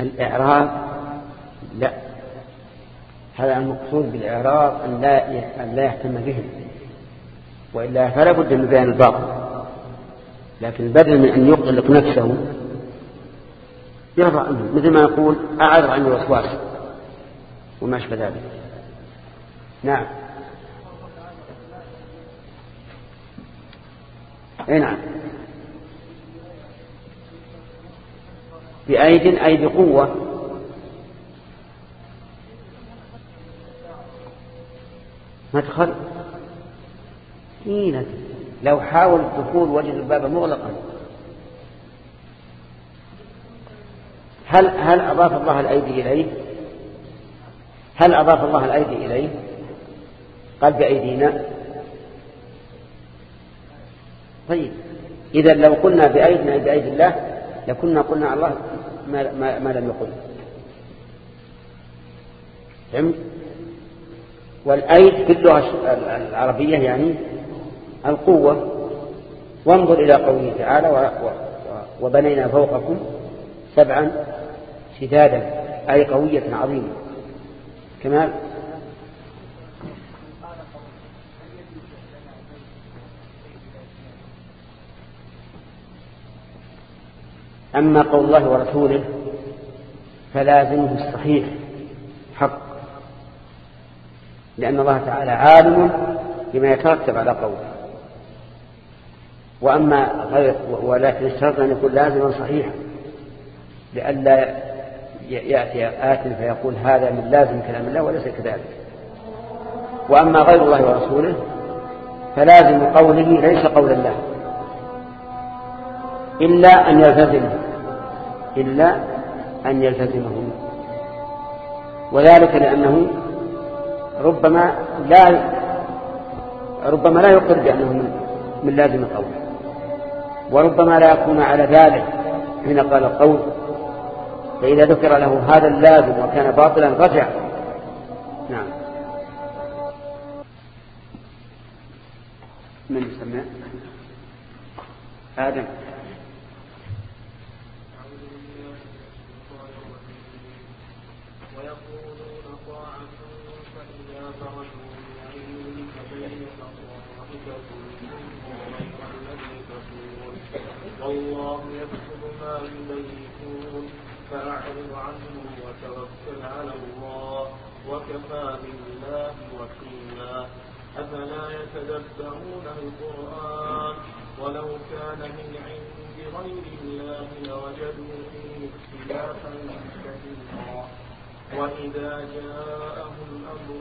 الإعراب لا. هذا المقصود بالإعراب أن لا أن لا يهتم بهم وإلا فلا بد من بيان الباطل. لكن بدل من أن يقلق نفسه يرضى عنه مثل ما يقول أعرض عن الوسواس وما أشبه ذلك. نعم. أي نعم. بأيد أي بقوة. مدخل حين لو حاول الدخول وجد الباب مغلقا. هل هل أضاف الله الأيدي إليه؟ هل أضاف الله الأيدي إليه؟ قال بأيدينا. طيب. إذا لو قلنا بأيدنا بأيدي الله لكنا قلنا الله ما, ما, لم يقل. فهمت؟ والأيد في اللغة العربية يعني القوة. وانظر إلى قوله تعالى وبنينا فوقكم سبعا شدادا أي قوية عظيمة. كمال؟ أما قول الله ورسوله فلازمه الصحيح حق. لأن الله تعالى عالم بما يترتب على قوله. وأما غير ولكن اشترط أن يكون لازما صحيحا لئلا يأتي آت فيقول هذا من لازم كلام الله وليس كذلك. وأما غير الله ورسوله فلازم قوله ليس قول الله إلا أن يلتزمه إلا أن يلتزمه وذلك لأنه ربما لا ربما لا يقر بأنه من لازم القول. وربما لا يكون على ذلك حين قال القول. فإذا ذكر له هذا اللازم وكان باطلا رجع. نعم. من يسمع آدم. فأعرض عنهم وتوكل على الله وكفى بالله وكيلا. أفلا يتدبرون القرآن ولو كان من عند غير الله لوجدوا فيه اختلافا كثيرا. وإذا جاءهم أمر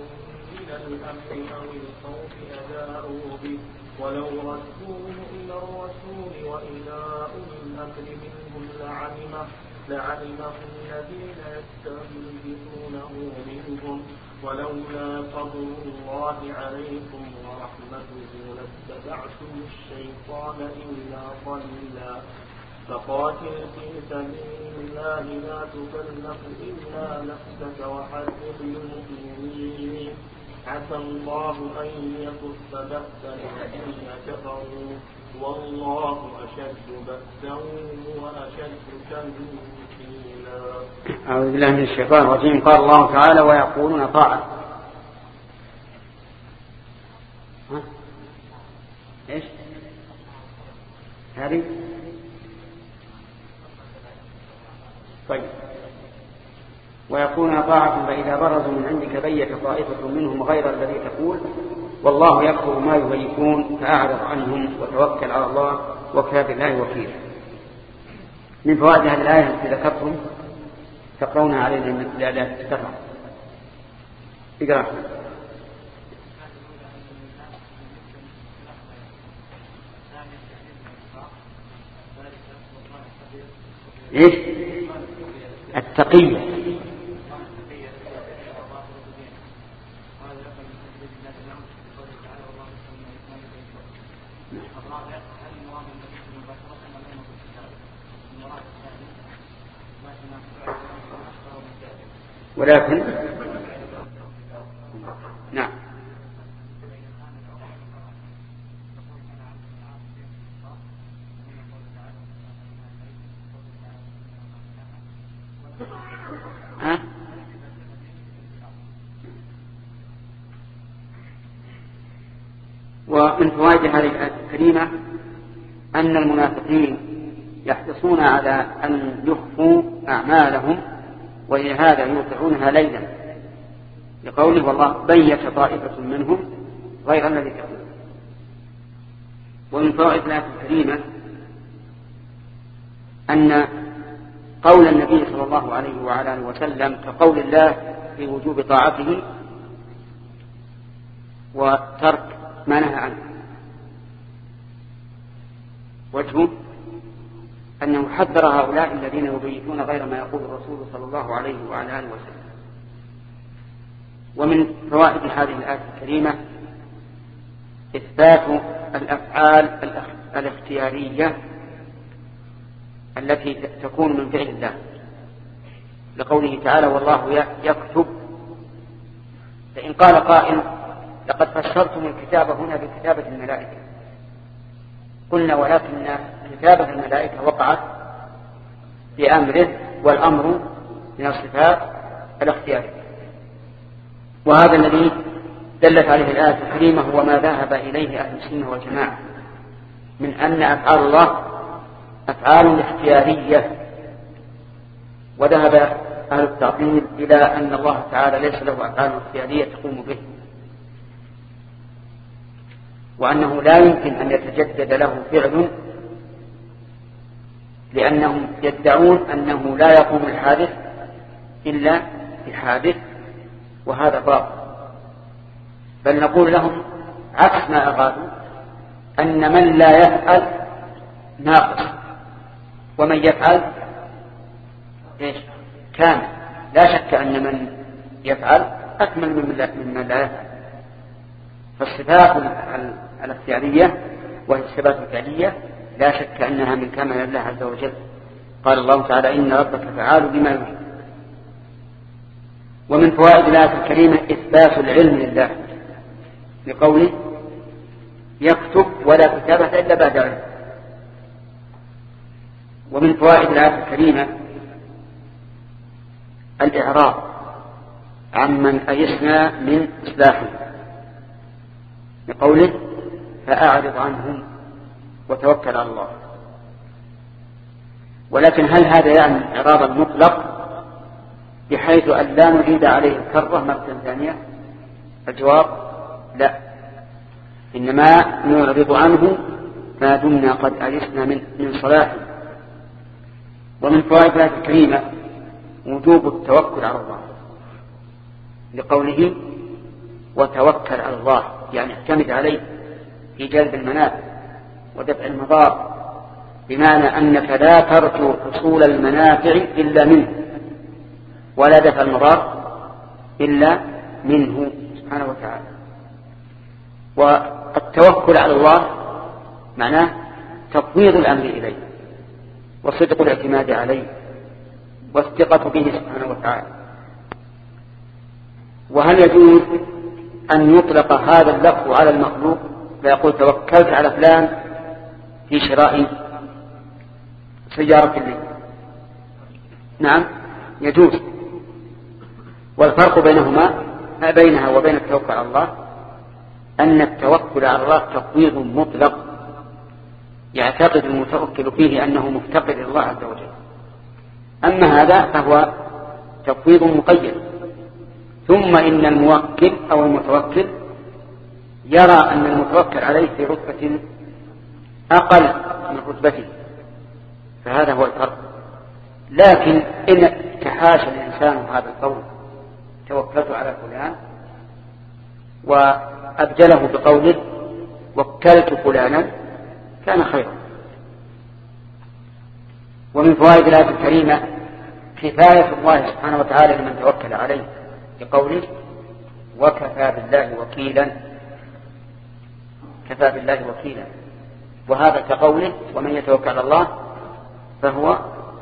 من الأمن أو الخوف أذاعوا به. ولو ردوه إلى الرسول وإلى أولي الأمر منهم لعلمه. لعلمه الذين يستنبطونه منهم ولولا فضل الله عليكم ورحمته لاتبعتم الشيطان إلا ضلا فقاتل في سبيل الله لا تكلف إلا نفسك وحرق المؤمنين. عسى الله أن يكف بأس الذين كفروا. والله أشد بأسا وأشد تنكيلا أعوذ بالله من الشيطان الرجيم. قال الله تعالى ويقولون طاعة؟ إيش؟ هذه؟ طيب. ويكون طاعة فإذا برزوا من عندك بيت طائفة منهم غير الذي تقول والله يكفر ما يبيتون فأعرض عنهم وتوكل على الله وكفى بالله وكيلا من فوائد هذه الآية التي ذكرتم تقرونها علينا لا تتفع اقرأ. إيش؟ التقية. ولكن نعم ها؟ ومن فوائد هذه الآية الكريمة أن المنافقين يحرصون على أن يخفوا أعمالهم ولهذا يوقعونها ليلا لقوله والله بيت طائفة منهم غير الذي تقول. ومن فوائد الآية الكريمة أن قول النبي صلى الله عليه وعلى آله وسلم كقول الله في وجوب طاعته وترك ما نهى عنه. وجهه أنه حذر هؤلاء الذين يبيتون غير ما يقول الرسول صلى الله عليه وعلى آله وسلم. ومن فوائد هذه الآية الكريمة إثبات الأفعال الاختيارية التي تكون من فعل الله. لقوله تعالى والله يكتب. فإن قال قائل لقد فسرتم الكتاب هنا بكتابة الملائكة. قلنا ولكن كتابة الملائكة وقعت بأمره والأمر من الصفات الاختيارية. وهذا الذي دلت عليه الآية الكريمة هو ما ذهب إليه أهل السنة والجماعة من أن أفعال الله أفعال اختيارية. وذهب أهل التعطيل إلى أن الله تعالى ليس له أفعال اختيارية تقوم به. وأنه لا يمكن أن يتجدد له فعل لأنهم يدعون أنه لا يقوم الحادث إلا بحادث وهذا باطل. بل نقول لهم عكس ما أرادوا أن من لا يفعل ناقص ومن يفعل إيش؟ كامل. لا شك أن من يفعل أكمل ممن لا يفعل. فالصفات الاختيارية وهي الصفات الفعلية لا شك أنها من كمال الله عز وجل. قال الله تعالى إن ربك فعال بما يريد ومن فوائد الآية الكريمة إثبات العلم لله. بقوله يكتب ولا كتابة إلا بعد علم. ومن فوائد الآية الكريمة الإعراض عمن أيسنا من إصلاحه. بقوله فأعرض عنهم وتوكل على الله. ولكن هل هذا يعني إعراضا مطلق بحيث أن لا نعيد عليه الكرة مرة ثانية؟ الجواب لا. إنما نعرض عنه ما دمنا قد أيسنا من, من صلاحه ومن فوائد هذه الكريمة وجوب التوكل على الله. لقوله وتوكل على الله يعني اعتمد عليه في جلب المنافع ودفع المضار بمعنى أنك لا ترجو حصول المنافع إلا منه ولا دفع المضار إلا منه سبحانه وتعالى. والتوكل على الله معناه تفويض الأمر إليه وصدق الاعتماد عليه والثقة به سبحانه وتعالى. وهل يجوز أن يطلق هذا اللفظ على المخلوق؟ فيقول توكلت على فلان في شراء سيارة لي نعم يجوز. والفرق بينهما بينها وبين التوكل على الله أن التوكل على الله تفويض مطلق يعتقد المتوكل فيه أنه مفتقر إلى الله عز وجل. أما هذا فهو تفويض مقيد. ثم إن الموكل أو المتوكل يرى أن المتوكل عليه في رتبة أقل من رتبته. فهذا هو الفرق. لكن إن تحاشى الإنسان هذا القول توكلت على فلان وأبدله بقوله وكلت فلانا كان خيرا. ومن فوائد الآية الكريمة كفاية الله سبحانه وتعالى لمن توكل عليه بقوله وكفى بالله وكيلا. كفى بالله وكيلا. وهذا كقوله ومن يتوكل على الله فهو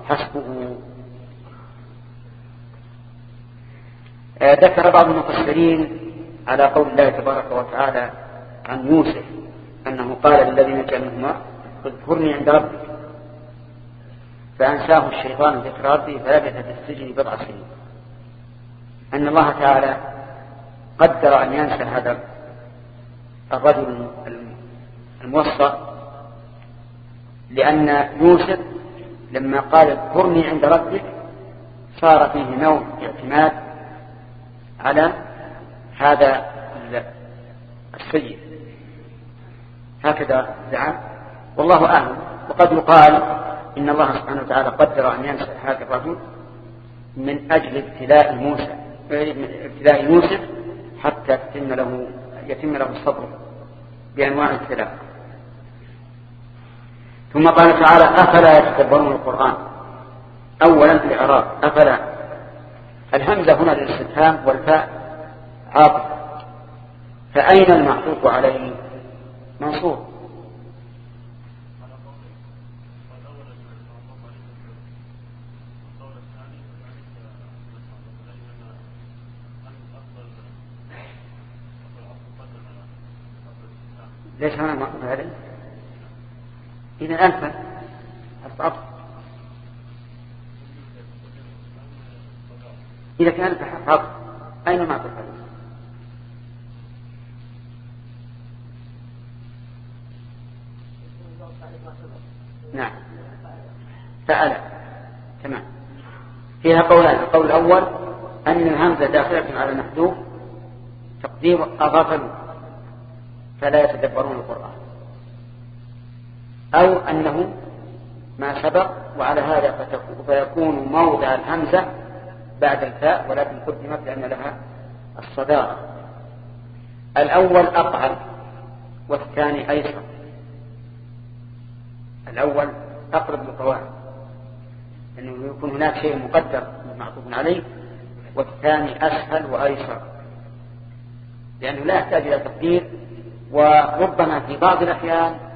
حسبه. آه، ذكر بعض المفسرين على قول الله تبارك وتعالى عن يوسف أنه قال للذين كانوا اذكرني عند ربك. فأنساه الشيطان ذكر ربه فلبث في السجن بضع سنين. أن الله تعالى قدر أن ينسى هذا الرجل الموسط لأن يوسف لما قال اذكرني عند ربك صار فيه نوع اعتماد على هذا السيد. هكذا زعم. والله أعلم. وقد يقال إن الله سبحانه وتعالى قدر أن ينسى هذا الرجل من أجل ابتلاء موسى. ابتلاء يوسف حتى يتم له يتم له الصبر بأنواع الابتلاء. ثم قال تعالى أفلا يتدبرون القرآن؟ أولا في الإعراب أفلا. الهمزة هنا للاستفهام والفاء عاطفة فأين المعطوف عليه؟ منصوب. ليش هنا معطوف عليه؟ إذا ألف حرف إذا كان ألف حرف أين معطوف عليه؟ نعم. فعل تمام. فيها قولان. القول الأول أن الهمزة داخلة على المحذوف تقديم أغفلوا فلا يتدبرون القرآن. أو أنه ما سبق وعلى هذا فيكون موضع الهمزة بعد الفاء ولكن قدمت لأن لها الصدارة. الأول أقعد والثاني أيسر. الأول أقرب للقواعد أنه يكون هناك شيء مقدر معطوف عليه والثاني أسهل وأيسر. لأنه لا يحتاج إلى تقدير وربما في بعض الأحيان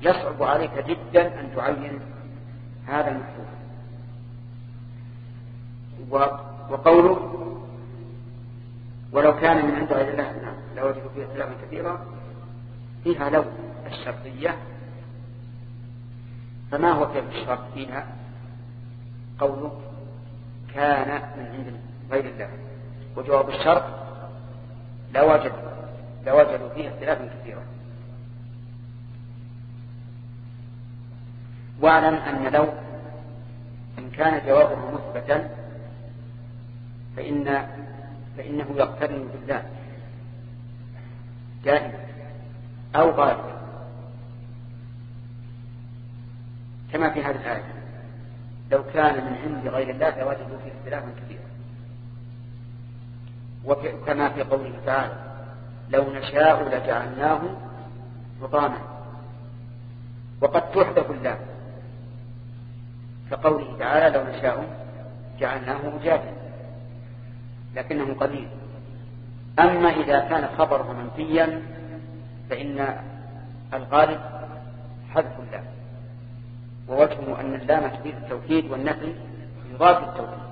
يصعب عليك جدا أن تعين هذا المحفوظ وقوله ولو كان من عند غير الله نعم لوجدوا فيه اختلافا كثيرا فيها لو الشرطية. فما هو كيف الشرط فيها؟ قوله كان من عند غير الله. وجواب الشرط لوجد لوجدوا فيه اختلافا كثيرا. واعلم أن لو إن كان جوابه مثبتا فإن فإنه يقترن بالله. دائما أو غالبا كما في هذه الآية. لو كان من عند غير الله لوجدوا فيه اختلافا كثيرا وكما في قوله تعالى لو نشاء لجعلناه حطاما وقد تحدث الله كقوله تعالى لو نشاء جعلناه مجادا لكنه قليل أما إذا كان خبره منفيا فإن الغالب حذف الله ووجهه أن اللام تفيد التوكيد والنفي يضاف التوكيد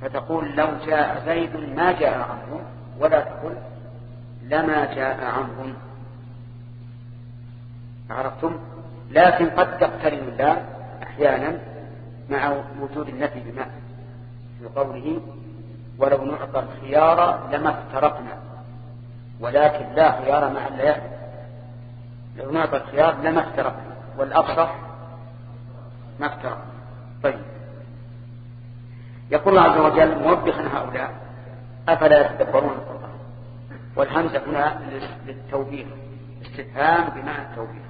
فتقول لو جاء زيد ما جاء عمرو ولا تقول لما جاء عمرو. عرفتم؟ لكن قد تقترن اللام أحيانا مع وجود النفي بما في قوله ولو نعطى الخيار لما افترقنا ولكن لا خيار مع الليالي لو نعطى الخيار لما افترقنا والأفصح ما افترق. طيب. يقول الله عز وجل موبخا هؤلاء أفلا يتدبرون القرآن والهمزة هنا للتوبيخ استفهام بمعنى التوبيخ.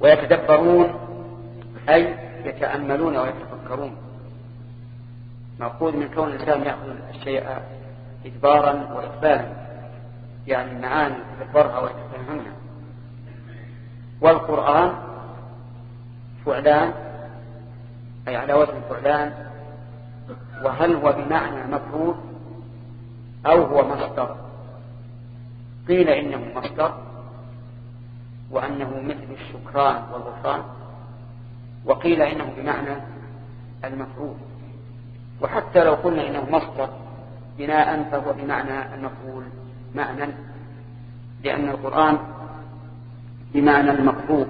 ويتدبرون أي يتأملون ويتفكرون. مأخوذ من كون الإنسان يأخذ الشيء إدبارا وإقبالا يعني المعاني يتدبرها ويتفهمها والقرآن فعلان أي على وزن فعلان وهل هو بمعنى مفعول أو هو مصدر؟ قيل إنه مصدر وأنه مثل الشكران والغفران. وقيل إنه بمعنى المفعول. وحتى لو قلنا إنه مصدر بناء فهو بمعنى المفعول. معنى لأن القرآن بمعنى المقروء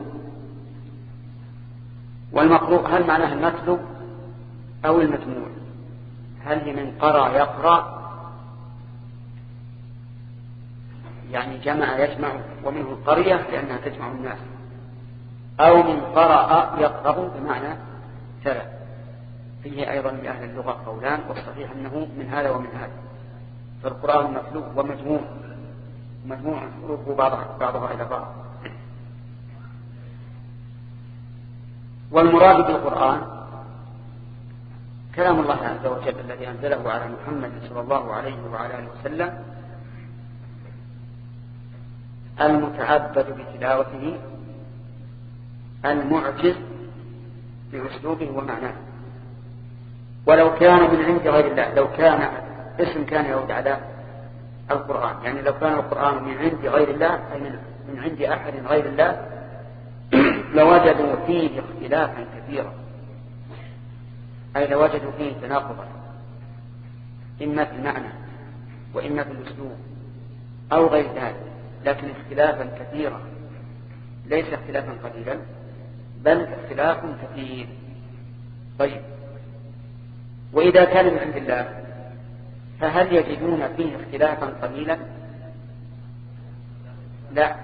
والمقروء هل معناه المتلو أو المتموع هل من قرأ يقرأ؟ يعني جمع يجمع ومنه القرية لأنها تجمع الناس. أو من قرأ يقرأ بمعنى تلا فيه أيضا لأهل اللغة قولان والصحيح أنه من هذا ومن هذا. فالقرآن مخلوق ومجموع. مجموع حروفه بعضها, بعضها إلى بعض. والمراد بالقرآن كلام الله عز وجل الذي أنزله على محمد صلى الله عليه وعلى آله وسلم المتعبد بتلاوته المعجز بأسلوبه ومعناه. ولو كان من عند غير الله لو كان اسم كان يعود على القرآن. يعني لو كان القرآن من عند غير الله أي من عند أحد غير الله لوجدوا فيه اختلافا كثيرا أي لوجدوا فيه تناقضا. إما في المعنى وإما في الأسلوب أو غير ذلك لكن اختلافا كثيرا ليس اختلافا قليلا. بل اختلاف كثير. طيب. وإذا كان من عند الله فهل يجدون فيه اختلافا قليلا؟ لا.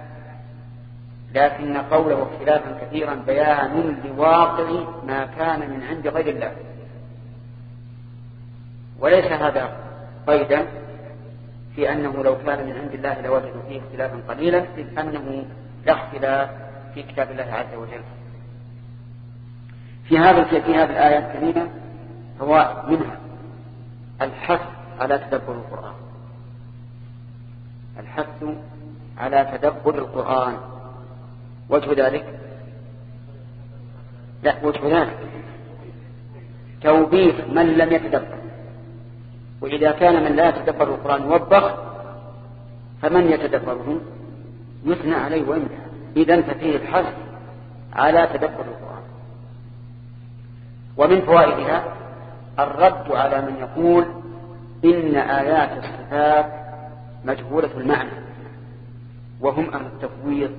لكن قوله اختلافا كثيرا بيان لواقع ما كان من عند غير الله. وليس هذا قيدا في أنه لو كان من عند الله لوجدوا فيه اختلافا قليلا إذ أنه لا اختلاف في كتاب الله عز وجل. في هذا في هذه الآية الكريمة هو منها الحث على تدبر القرآن. الحث على تدبر القرآن. وجه ذلك؟ لا وجه ذلك توبيخ من لم يتدبر. وإذا كان من لا يتدبر القرآن يوبخ فمن يتدبره؟ يثنى عليه ويمدح إذا ففيه الحث على تدبر القرآن. ومن فوائدها الرد على من يقول إن آيات الصفات مجهولة المعنى وهم أهل التفويض.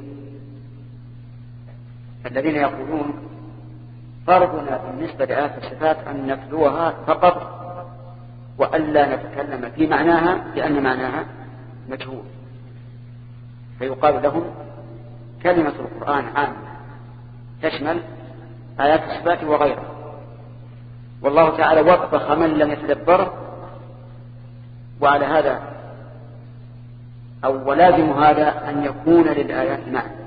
الذين يقولون فرضنا بالنسبة لآيات الصفات أن نتلوها فقط وألا نتكلم في معناها لأن معناها مجهول. فيقال لهم كلمة القرآن عامة تشمل آيات الصفات وغيرها. والله تعالى وفق من لم يتدبره وعلى هذا أو ولازم هذا أن يكون للآيات معنى.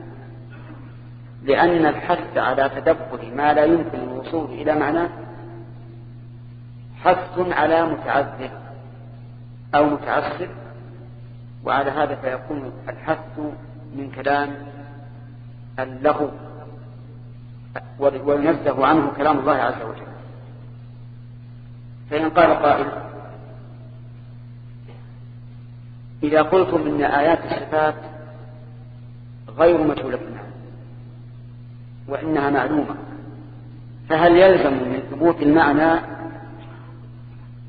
لأن الحث على تدبر ما لا يمكن الوصول إلى معناه حث على متعذب أو متعسر وعلى هذا فيكون الحث من كلام اللغو وينزه عنه كلام الله عز وجل. فإن قال قائل إذا قلتم إن آيات الصفات غير مجهولة المعنى وإنها معلومة فهل يلزم من ثبوت المعنى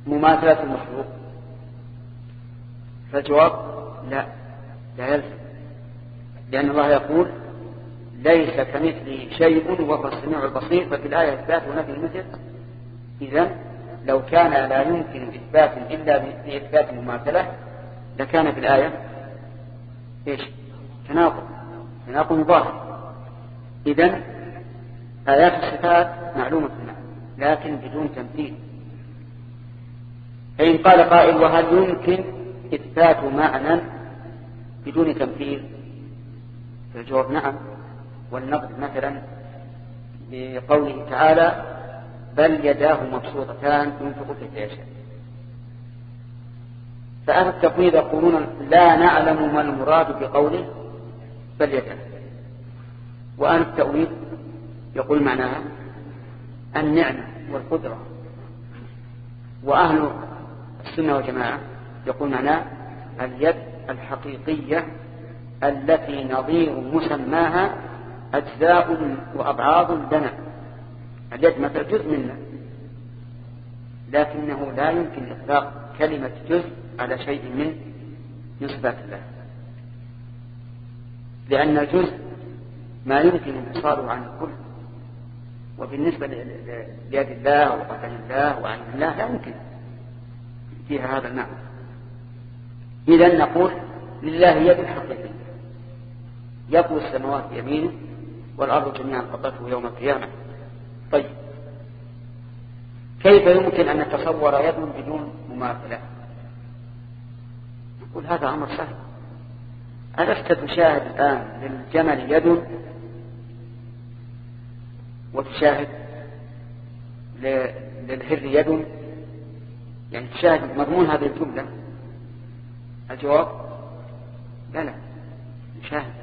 مماثلة المخلوق؟ فالجواب لا لا يلزم لأن الله يقول ليس كمثله شيء وهو السميع البصير ففي الآية إثبات ونفي المثل. إذا لو كان لا يمكن إثبات إلا بإثبات المماثلة لكان في الآية إيش؟ تناقض. تناقض ظاهر إذا آيات الصفات معلومة لكن بدون تمثيل. فإن قال قائل وهل يمكن إثبات معنى بدون تمثيل؟ فالجواب نعم. والنقد مثلا بقوله تعالى بل يداه مبسوطتان ينفق كيف يشاء فأهل التقويض يقولون لا نعلم ما المراد بقوله بل يداه. وأهل التأويل يقول معناها النعمة والقدرة. وأهل السنة والجماعة يقول معناه اليد الحقيقية التي نظير مسماها أجزاء وأبعاض لنا. اليد مثل جزء منا لكنه لا يمكن إطلاق كلمة جزء على شيء من صفات الله لأن الجزء ما يمكن انفصاله عن الكل. وبالنسبة ليد الله وقدم الله وعن الله لا يمكن فيها هذا المعنى. إذا نقول لله يد حقيقية يطوي السماوات بيمينه والأرض جميعا قبضته يوم القيامة. طيب. كيف يمكن أن نتصور يد بدون مماثلة؟ نقول هذا أمر سهل. ألست تشاهد الآن للجمل يد؟ وتشاهد للهر يد؟ يعني تشاهد مضمون هذه الجملة؟ الجواب؟ لا لا. نشاهد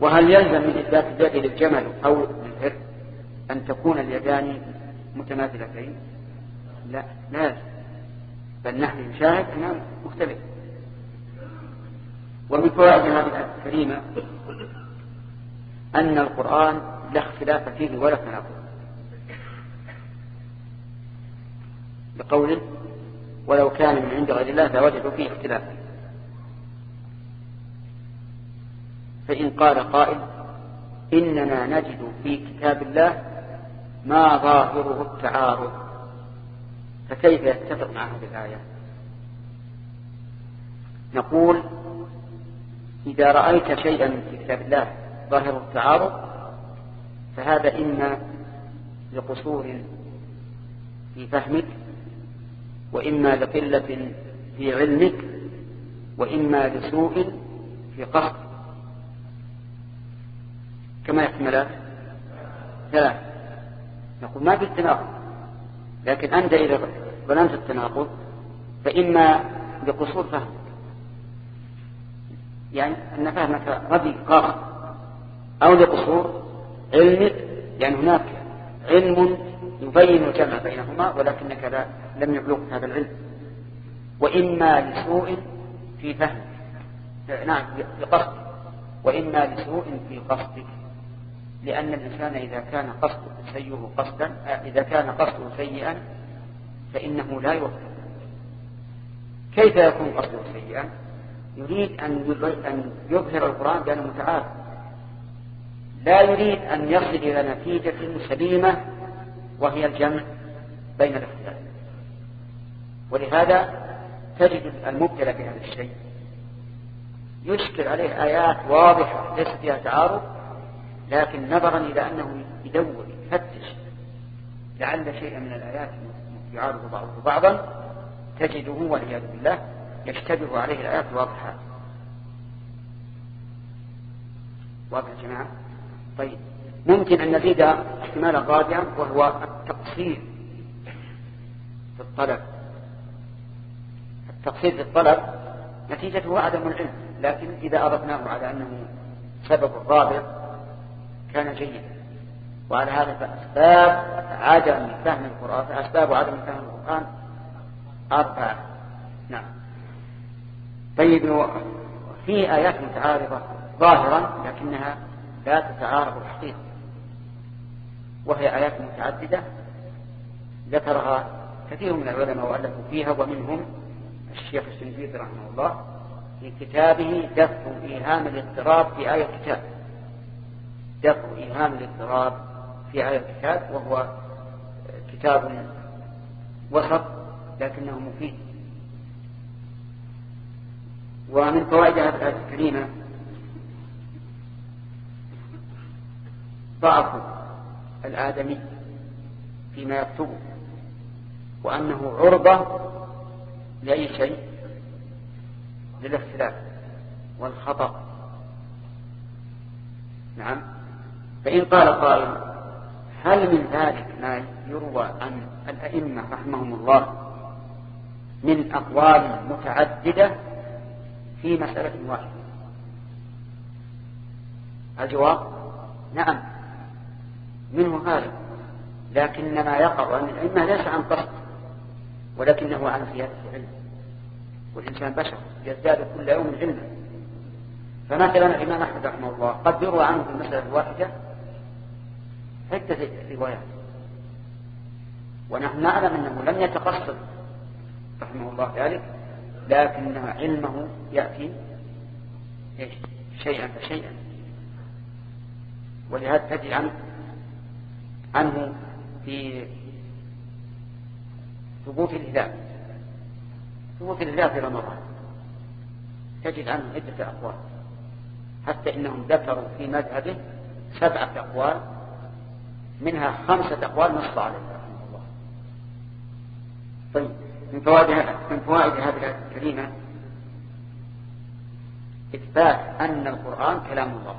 وهل يلزم من إثبات اليد للجمل أو للهر؟ أن تكون اليدان متماثلتين لا لا بل نحن نشاهد أنها مختلفة. ومن فوائد هذه الآية الكريمة أن القرآن لا اختلاف فيه ولا تناقض. بقوله ولو كان من عند غير الله لوجدوا فيه اختلافا فإن قال قائل إننا نجد في كتاب الله ما ظاهره التعارض؟ فكيف يتفق مع هذه الآية؟ نقول إذا رأيت شيئا في كتاب الله ظاهر التعارض فهذا إما لقصور في فهمك وإما لقلة في علمك وإما لسوء في قصد كما يحتملان ثلاث نقول ما في التناقض. لكن أنت إذا ظننت التناقض فإما لقصور فهمك. يعني أن فهمك ردي قاصر أو لقصور علمك يعني هناك علم يبين الجمع بينهما ولكنك لا لم يبلغ هذا العلم. وإما لسوء في فهمك. نعم لقصد وإما لسوء في قصدك. لأن الإنسان إذا كان قصد سيئه قصدا إذا كان قصده سيئا فإنه لا يوفق كيف يكون قصده سيئا؟ يريد أن يظهر القرآن بأنه متعارف لا يريد أن يصل إلى نتيجة سليمة وهي الجمع بين الاختلاف. ولهذا تجد المبتلى بهذا الشيء. يشكل عليه آيات واضحة ليس فيها تعارض. لكن نظرا إلى أنه يدور يفتش. لعل شيئا من الآيات يعارض بعضه بعضا تجده والعياذ بالله يشتبه عليه الآيات الواضحات واضح يا جماعة؟ طيب. ممكن أن نزيد احتمالا رابعا وهو التقصير في الطلب. التقصير في الطلب نتيجته عدم العلم لكن إذا أردناه على أنه سبب الرابع كان جيدا. وعلى هذا فأسباب عدم فهم القرآن فأسباب عدم فهم القرآن أربعة. نعم. طيب في آيات متعارضة ظاهرا لكنها لا تتعارض الحقيقة. وهي آيات متعددة ذكرها كثير من العلماء وألفوا فيها ومنهم الشيخ السنجيد رحمه الله في كتابه دفع إيهام الاضطراب في آية الكتاب. دفع إيهام الاضطراب في آية الكتاب وهو كتاب وسط لكنه مفيد. ومن فوائد هذه الآية الكريمة ضعف الآدمي فيما يكتبه وأنه عرضة لأي شيء للاختلاف والخطأ. نعم. فإن قال قائل هل من ذلك ما يروى عن الأئمة رحمهم الله من أقوال متعددة في مسألة واحدة؟ الجواب نعم منه غالب لكن ما يقع عن العلم ليس عن قصد ولكنه عن زيادة العلم والإنسان بشر يزداد كل يوم علما. فمثلا الإمام أحمد رحمه الله قد يروى عنه في المسألة الواحدة عدة روايات. ونحن نعلم أنه لم يتقصد رحمه الله ذلك لكن علمه يأتي شيئا فشيئا. ولهذا تجد عنه عنه في ثبوت الهلال. ثبوت الهلال في رمضان. تجد عنه عدة أقوال. حتى إنهم ذكروا في مذهبه سبعة أقوال منها خمسة أقوال نص عليه رحمه الله. طيب من فوائد من فوائد هذه الآية الكريمة إثبات أن القرآن كلام الله.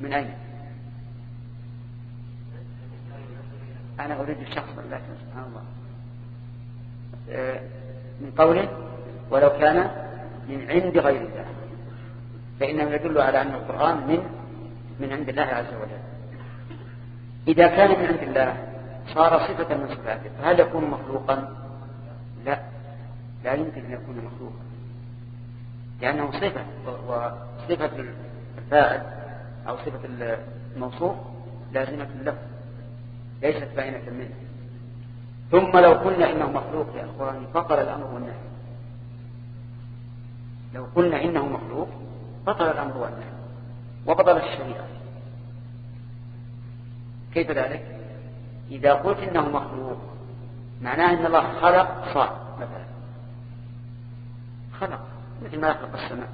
من أين؟ أنا أريد الشخص لكن سبحان الله. آه، من قوله ولو كان من عند غير الله. فإنه يدل على أن القرآن من من عند الله عز وجل. إذا كان من عند الله صار صفة من صفاته. فهل يكون مخلوقا؟ لا. لا يمكن أن يكون مخلوقا. لأنه صفة وصفة الفاعل أو صفة الموصوف لازمة له ليست باينة منه. ثم لو قلنا إنه مخلوق يا أخواني فطر الأمر والنهي. لو قلنا إنه مخلوق بطل الأمر والنهي. وبطل الشريعة. كيف ذلك؟ إذا قلت إنه مخلوق معناه أن الله خلق صار مثلا. خلق مثل ما يخلق السماء.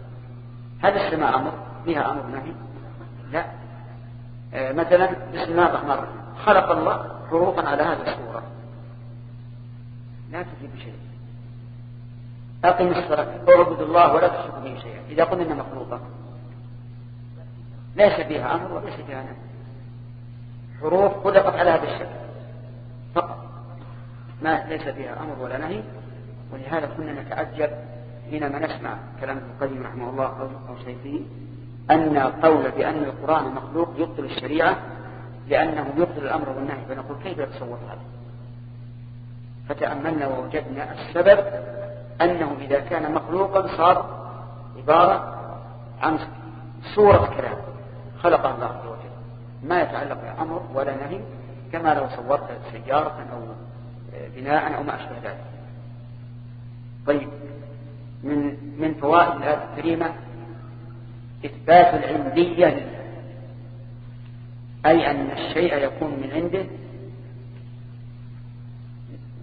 هل السماء أمر؟ فيها أمر نهي لا. آه مثلا بسم الله الرحمن الرحيم. خلق الله حروفا على هذه الصورة لا تفيد بشيء أقم الصلاة أعبد الله ولا تشرك به شيئا. إذا قلنا إنها مخلوقة ليس فيها أمر وليس فيها نهي. حروف خلقت على هذا الشكل. فقط. ما ليس فيها أمر ولا نهي. ولهذا كنا نتعجب حينما نسمع كلام ابن القيم رحمه الله أو سيفي أن قول بأن القرآن مخلوق يبطل الشريعة لأنه يبطل الأمر والنهي. فنقول كيف يتصور هذا؟ فتأملنا ووجدنا السبب أنه إذا كان مخلوقا صار عبارة عن صورة كلام. خلق الله عز وجل. ما يتعلق بأمر ولا نهي كما لو صورت سيارة أو بناء أو ما أشبه ذلك. طيب من من فوائد الآية الكريمة إثبات العندية لله أي أن الشيء يكون من عنده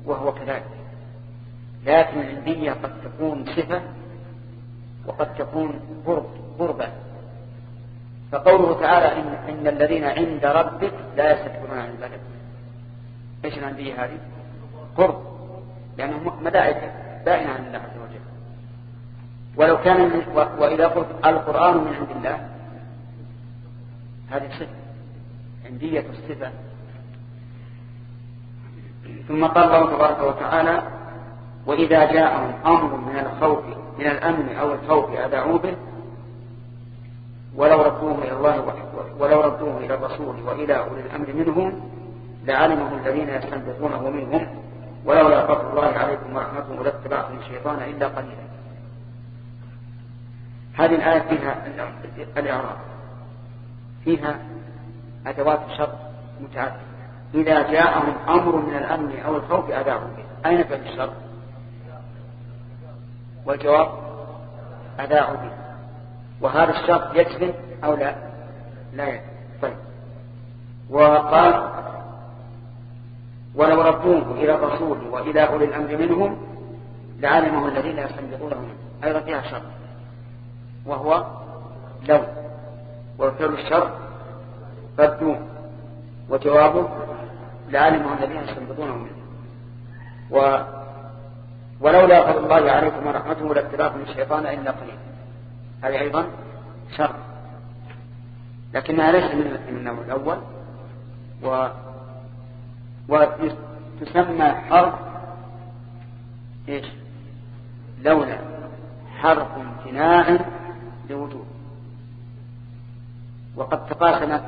وهو كذلك. لكن العندية قد تكون صفة وقد تكون قرب قربة. فقوله تعالى إن, إن الذين عند ربك لا يستكبرون عن عبادته إيش العندية هذه؟ قرب. لأنه ملائكة بائنة عن الله عز وجل. ولو كان وإذا قلت القرآن من عند الله هذه صفة عندية الصفة. ثم قال الله تبارك وتعالى وإذا جاءهم أمر من الخوف من الأمن أو الخوف أذاعوا به ولو ردوه إلى الله ولو ردوه إلى الرسول وإلى أولي الأمر منهم لعلمه الذين يستنبطونه منهم ولولا فضل الله عليكم ورحمته لاتبعتم الشيطان إلا قليلا. هذه الآية فيها الإعراب. فيها أدوات شر متعددة. إذا جاءهم أمر من الأمن أو الخوف أذاعوا به. أين فعل الشر؟ والجواب أذاعوا به. وهذا الشرط يجزم أو لا؟ لا يجزم. طيب. وقال ولو ردوه إلى الرسول وإلى أولي الأمر منهم لعلمه الذين يستنبطونه منه. أيضا فيها شر وهو لو. وفعل الشر ردوه. وجوابه لعلمه الذين يستنبطونه منه. و ولولا فضل الله عليكم ورحمته لاتباعكم الشيطان إلا قليلا. هذه أيضا شر. لكنها ليست من النوع الأول و وتسمى حرف إيش؟ لولا حرف امتناع لوجود. وقد تقاسمت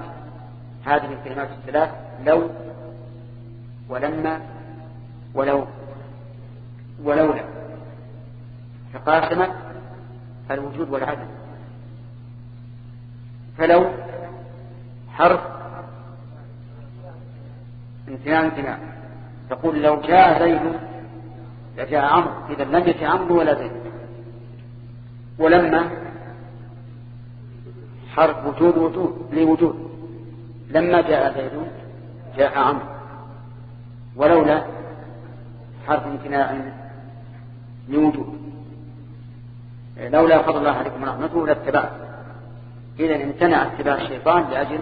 هذه الكلمات الثلاث لو ولما ولو ولولا. تقاسمت الوجود والعدم. فلو حرف امتنان امتنان تقول لو جاء زيد لجاء عمرو. إذا لم يجي عمرو ولا زيد. ولما حرف وجود وجود لوجود. لما جاء زيد جاء عمرو. ولولا حرف امتناع لوجود. لولا فضل الله عليكم ورحمته لاتبعت. إذا امتنع اتباع الشيطان لأجل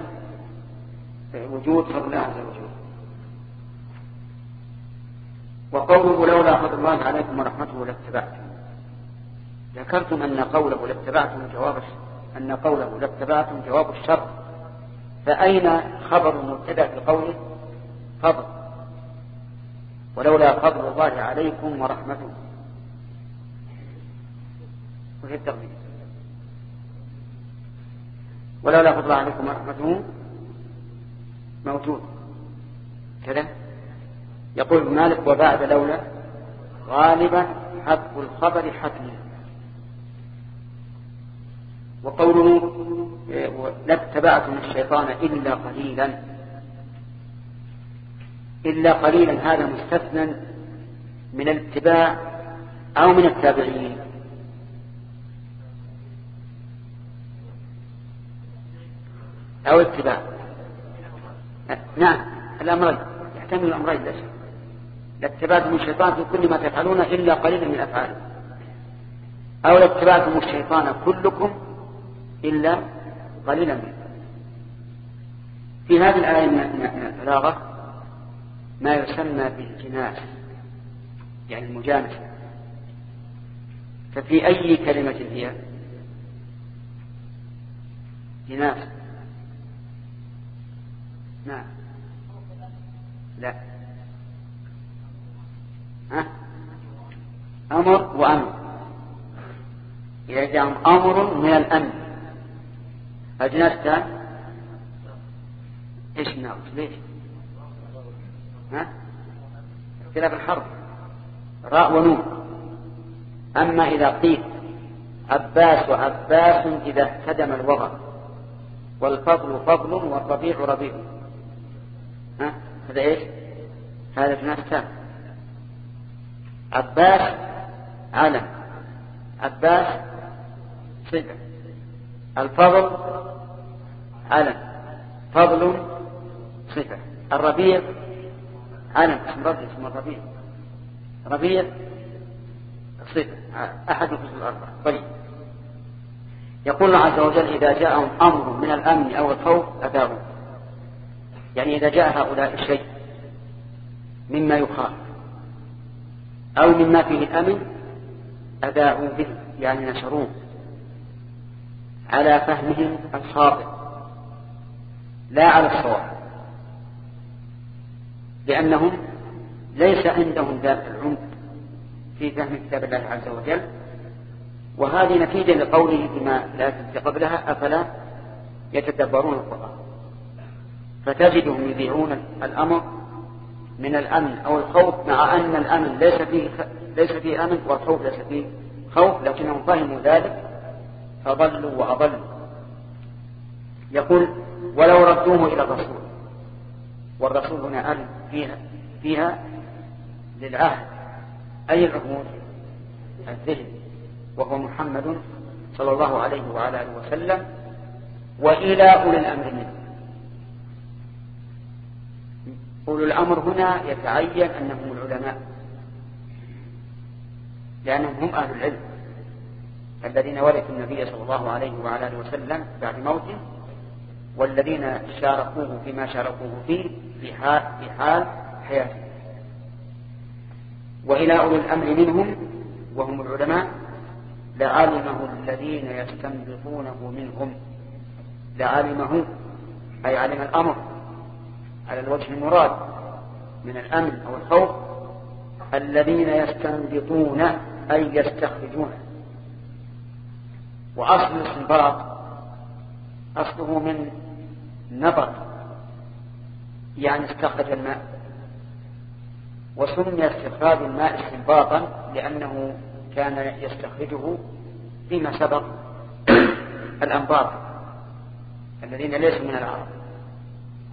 وجود فضل الله عز وجل. وقوله لولا فضل الله عليكم ورحمته لاتبعتم ذكرتم أن قوله لاتبعتم جواب أن قوله لاتبعتم جواب الشر. فأين خبر المبتدأ في قوله؟ فضل. ولولا فضل الله عليكم ورحمته. وهي التغليب ولولا فضل عليكم ورحمته موجود. كذا. يقول مالك وبعد لولا غالبا حذف الخبر حتمي وقوله لاتبعتم الشيطان إلا قليلا. إلا قليلا هذا مستثنى من الاتباع أو من التابعين. أو اتباع. نعم الأمرين. يحتمل الأمرين لا شك لاتبعتم الشيطان في كل ما تفعلون إلا قليلا من أفعاله. أو لاتبعتم الشيطان كلكم إلا قليلا منه في هذه الآية من البلاغة ما يسمى بالجناس يعني المجانسة ففي أي كلمة هي؟ جناس نعم. لا. ها؟ أمر وأمر. إذا جاء أمر من الأمر أجنست إيش الناقص ليش؟ ها؟ اختلاف الحرف. راء ونون. أما إذا قيل عباس وعباس إذا اهتدم الوضع والفضل فضل والربيع ربيع. هذا إيش؟ هذا في ناس تام عباس علم. عباس صفة الفضل علم. فضل صفة الربيع علم. اسم ربي اسم الربيع. ربيع صفة أحد الفصول الأربعة طيب. يقول الله عز وجل إذا جاءهم أمر من الأمن أو الخوف أداؤوا يعني إذا جاء هؤلاء الشيء مما يخاف أو مما فيه الأمن أداؤوا به يعني نشروه على فهمهم الخاطئ لا على الصواب لأنهم ليس عندهم ذات العمق في فهم كتاب الله عز وجل. وهذه نتيجة لقوله فيما لا قبلها أفلا يتدبرون القرآن. فتجدهم يذيعون الأمر من الأمن أو الخوف مع أن الأمن ليس فيه ليس فيه أمن والخوف ليس فيه خوف لكنهم فهموا ذلك فضلوا وأضلوا. يقول ولو ردوه إلى الرسول. والرسول هنا أل فيها فيها للعهد أي العهود؟ الذهن. وهو محمد صلى الله عليه وعلى آله وسلم وإلى أولي الأمر منه. أولو الأمر هنا يتعين أنهم العلماء لأنهم هم أهل العلم الذين ورثوا النبي صلى الله عليه وعلى آله وسلم بعد موته والذين شاركوه فيما شاركوه فيه في حال, في حال حياته وإلى أولي الأمر منهم وهم العلماء لعلمه الذين يستنبطونه منهم لعلمه أي علم الأمر على الوجه المراد من الأمن أو الخوف الذين يستنبطون أي يستخرجون. وأصل الاستنباط أصله من نبط يعني استخرج الماء. وسمي استخراج الماء استنباطا لأنه كان يستخرجه فيما سبق الأنباط الذين ليسوا من العرب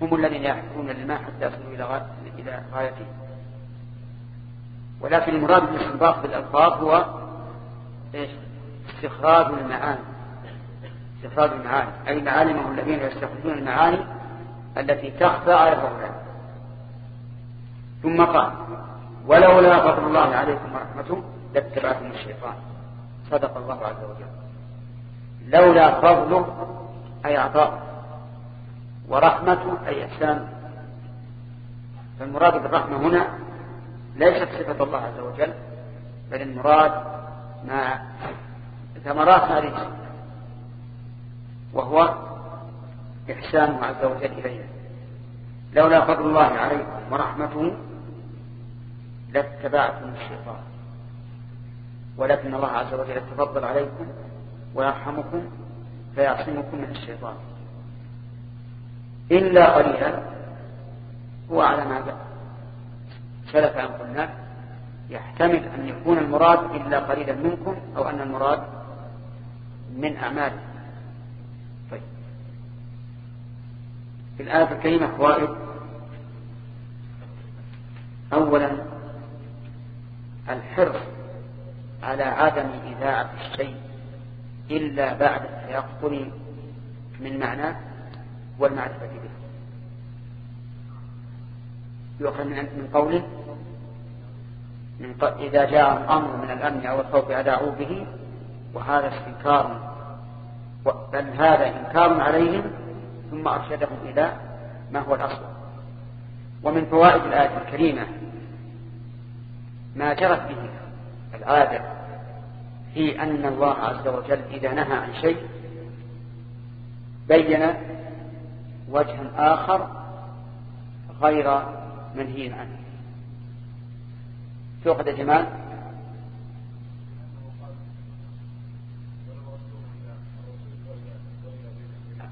هم الذين يحفرون الماء حتى يصلوا إلى إلى غايته. ولكن المراد بالاستنباط بالألفاظ هو إيش؟ استخراج المعاني. استخراج المعاني. أي معالمهم الذين يستخرجون المعاني التي تخفى على الرحمن. ثم قال ولولا فضل الله عليكم ورحمته لاتبعتم الشيطان. صدق الله عز وجل. لولا فضله أي عطاء ورحمته أي إحسان. فالمراد بالرحمة هنا ليست صفة الله عز وجل بل المراد ما ثمرات هذه وهو إحسانه عز وجل إلينا لولا فضل الله عليكم ورحمته لاتبعتم الشيطان. ولكن الله عز وجل يتفضل عليكم ويرحمكم فيعصمكم من الشيطان. إلا قليلا. هو على ما سلف أن قلنا. يحتمل أن يكون المراد إلا قليلا منكم أو أن المراد من أعمالكم. طيب. في الآية الكريمة فوائد. أولا الحرص على عدم إذاعة الشيء إلا بعد التيقن من معناه. والمعرفة به يؤخذ من قوله من ق... إذا جاء الأمر من الأمن أو الخوف أداعوا به وهذا استنكار بل هذا إنكار عليهم ثم أرشدهم إلى ما هو الأصل. ومن فوائد الآية الكريمة ما جرت به العادة في أن الله عز وجل إذا نهى عن شيء بين وجها آخر غير منهي عنه. تؤخذ جمال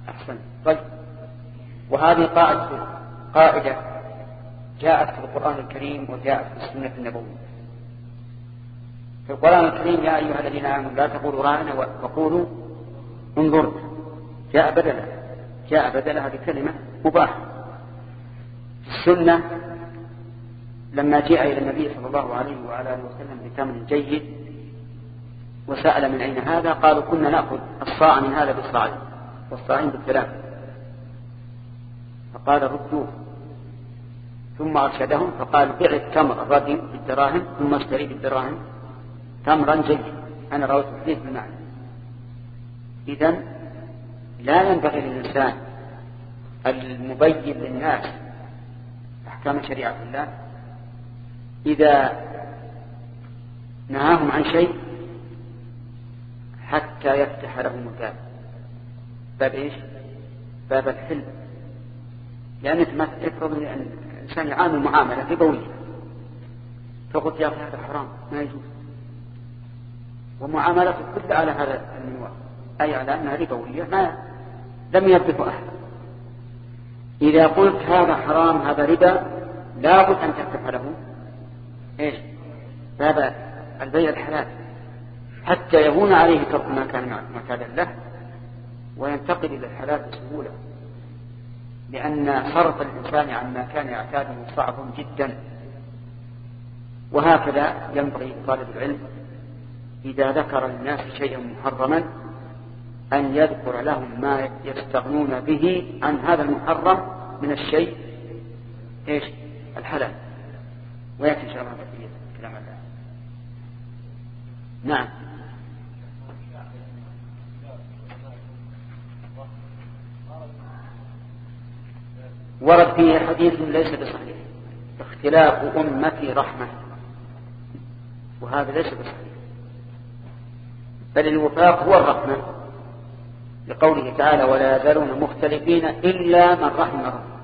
أحسن. طيب. وهذه قاعدة قاعدة جاءت في القرآن الكريم وجاءت في السنة النبوية. في القرآن الكريم يا أيها الذين آمنوا لا تقولوا راعنا وقولوا انظرنا جاء بدلا. جاء بدلها بكلمة مباحة. في السنة لما جاء إلى النبي صلى الله عليه وعلى آله وسلم بتمر جيد وسأل من أين هذا؟ قالوا كنا نأخذ الصاع من هذا بالصاعين والصاعين بالثلاث فقال ردوه. ثم أرشدهم فقال بع التمر الردي بالدراهم ثم اشتري بالدراهم. تمرا جيد. أنا رويت الحديث بالمعنى. إذا لا ينبغي للإنسان المبين للناس أحكام شريعة الله إذا نهاهم عن شيء حتى يفتح لهم الباب. باب إيش؟ باب الحلم. لأنك ما تفرض أن الإنسان يعامل معاملة ربوية فقلت يا أخي هذا حرام ما يجوز. ومعاملته كلها على هذا المنوال. أي على أنها ربوية ما لم يبدف أحد. إذا قلت هذا حرام هذا ربا لابد أن تفتح له. إيش؟ باب البيع الحلال. حتى يهون عليه ترك ما كان معتادا له وينتقل إلى الحلال بسهولة. لأن صرف الإنسان عن ما كان يعتاده صعب جدا. وهكذا ينبغي طالب العلم إذا ذكر للناس شيئا محرما أن يذكر لهم ما يستغنون به عن هذا المحرم من الشيء إيش؟ الحلال. ويأتي إن شاء الله بقية كلام الله. نعم. ورد فيه حديث ليس بصحيح. اختلاف أمتي رحمة. وهذا ليس بصحيح. بل الوفاق هو الرحمة. لقوله تعالى ولا يزالون مختلفين إلا من رحم ربه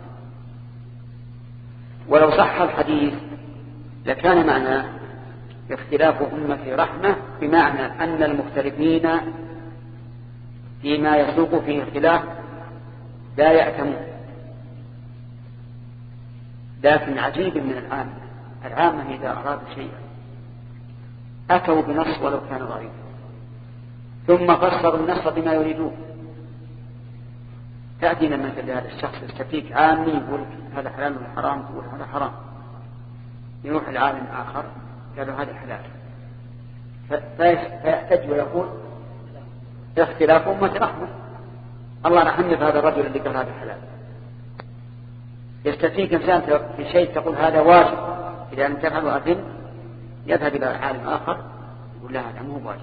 ولو صح الحديث لكان معنى اختلاف أمة رحمة بمعنى أن المختلفين فيما يسوق فيه اختلاف لا يأتمون. لكن عجيب من العامة العامة إذا أرادوا شيئا. أتوا بنص ولو كان ضعيفا. ثم فسروا النص بما يريدون. تأتينا مثل هذا الشخص يستفيك عامي يقول هذا حلال ولا حرام؟ تقول هذا حرام. يروح العالم آخر قالوا هذا حلال. فيحتج ويقول اختلاف أمة رحمة. الله رحمني بهذا الرجل اللي قال هذا حلال. يستفيك إنسان في شيء تقول هذا واجب. إذا لم تفعل أثم يذهب إلى عالم آخر يقول لا هذا مو واجب.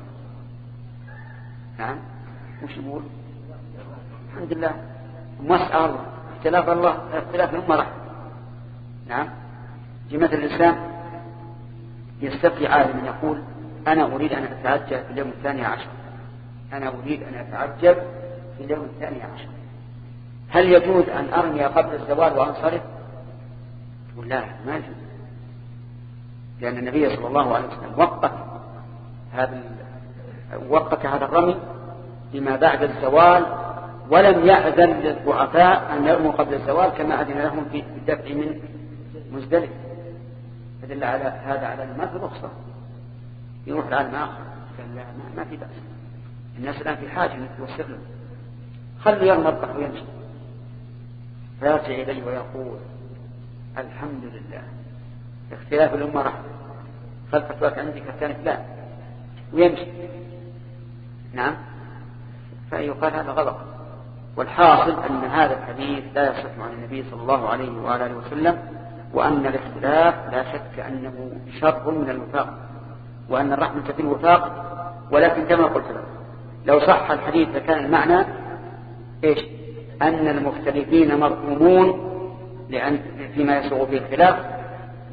نعم؟ وش يقول؟ الحمد لله. مسأل الله اختلاف الله اختلاف الأمة. رحمة نعم. مثل الإسلام يستفي عالم يقول أنا أريد أن أتعجل في اليوم الثاني عشر. أنا أريد أن أتعجل في اليوم الثاني عشر. هل يجوز أن أرمي قبل الزوال وأنصرف؟ يقول لا ما يجوز. لأن النبي صلى الله عليه وسلم وقت هذا وقت هذا الرمي لما بعد الزوال ولم يأذن للضعفاء أن يرموا قبل الزوال كما أذن لهم في الدفع من مزدلف. فدل على هذا على ما في رخصة يروح العالم آخر. قال لا ما في بأس. الناس الآن في حاجة توسر لهم. خلوا يرمى الضح ويمشي. فيرجع إليه ويقول الحمد لله. اختلاف الأمة رحمة خلف فتواك عندك كانت لا ويمشي. نعم. فيقال هذا غلط. والحاصل أن هذا الحديث لا يصح عن النبي صلى الله عليه وآله وسلم وأن الاختلاف لا شك أنه شر من الوفاق وأن الرحمة في الوفاق ولكن كما قلت لك لو صح الحديث لكان المعنى إيش؟ أن المختلفين مرحومون لأن فيما يسوغ فيه الخلاف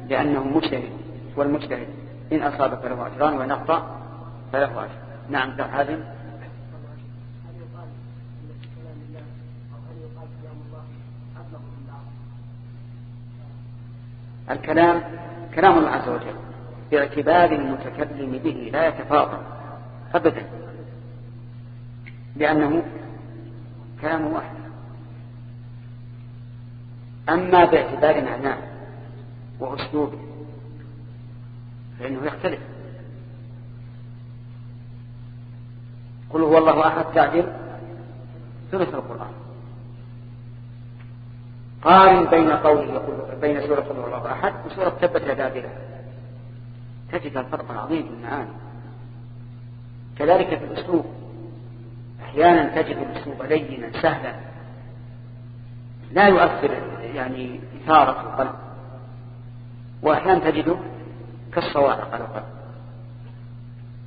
لأنهم مجتهد والمجتهد إن أصاب فله أجران وإن أخطأ فله أجر نعم هذه. الكلام كلام الله عز وجل باعتبار المتكلم به لا يتفاضل أبدا لأنه كلام واحد. أما باعتبار معناه وأسلوبه فإنه يختلف. قل هو الله أحد تعدل ثلث القرآن. قارن بين قوله بين سورة قل الله أحد وسورة تبت يدا تجد الفرق العظيم في المعاني. كذلك في الأسلوب. أحيانا تجد الأسلوب لينا سهلا. لا يؤثر يعني إثارة القلب. وأحيانا تجده كالصواعق على القلب.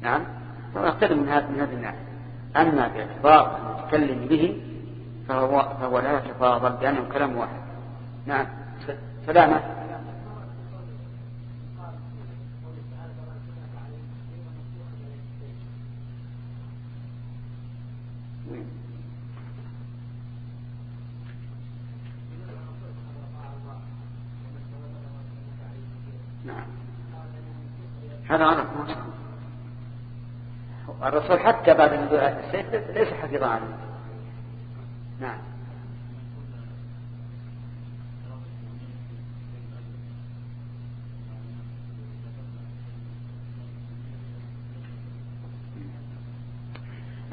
نعم؟ ويختلف من هذا من هذا الناحية أما باعتبار المتكلم به فهو, فهو لا يتفاضل بأنه كلام واحد. نعم. سلامة. نعم. هذا عرف الرسول حتى بعد نزول السيف ليس حفظا عنه نعم.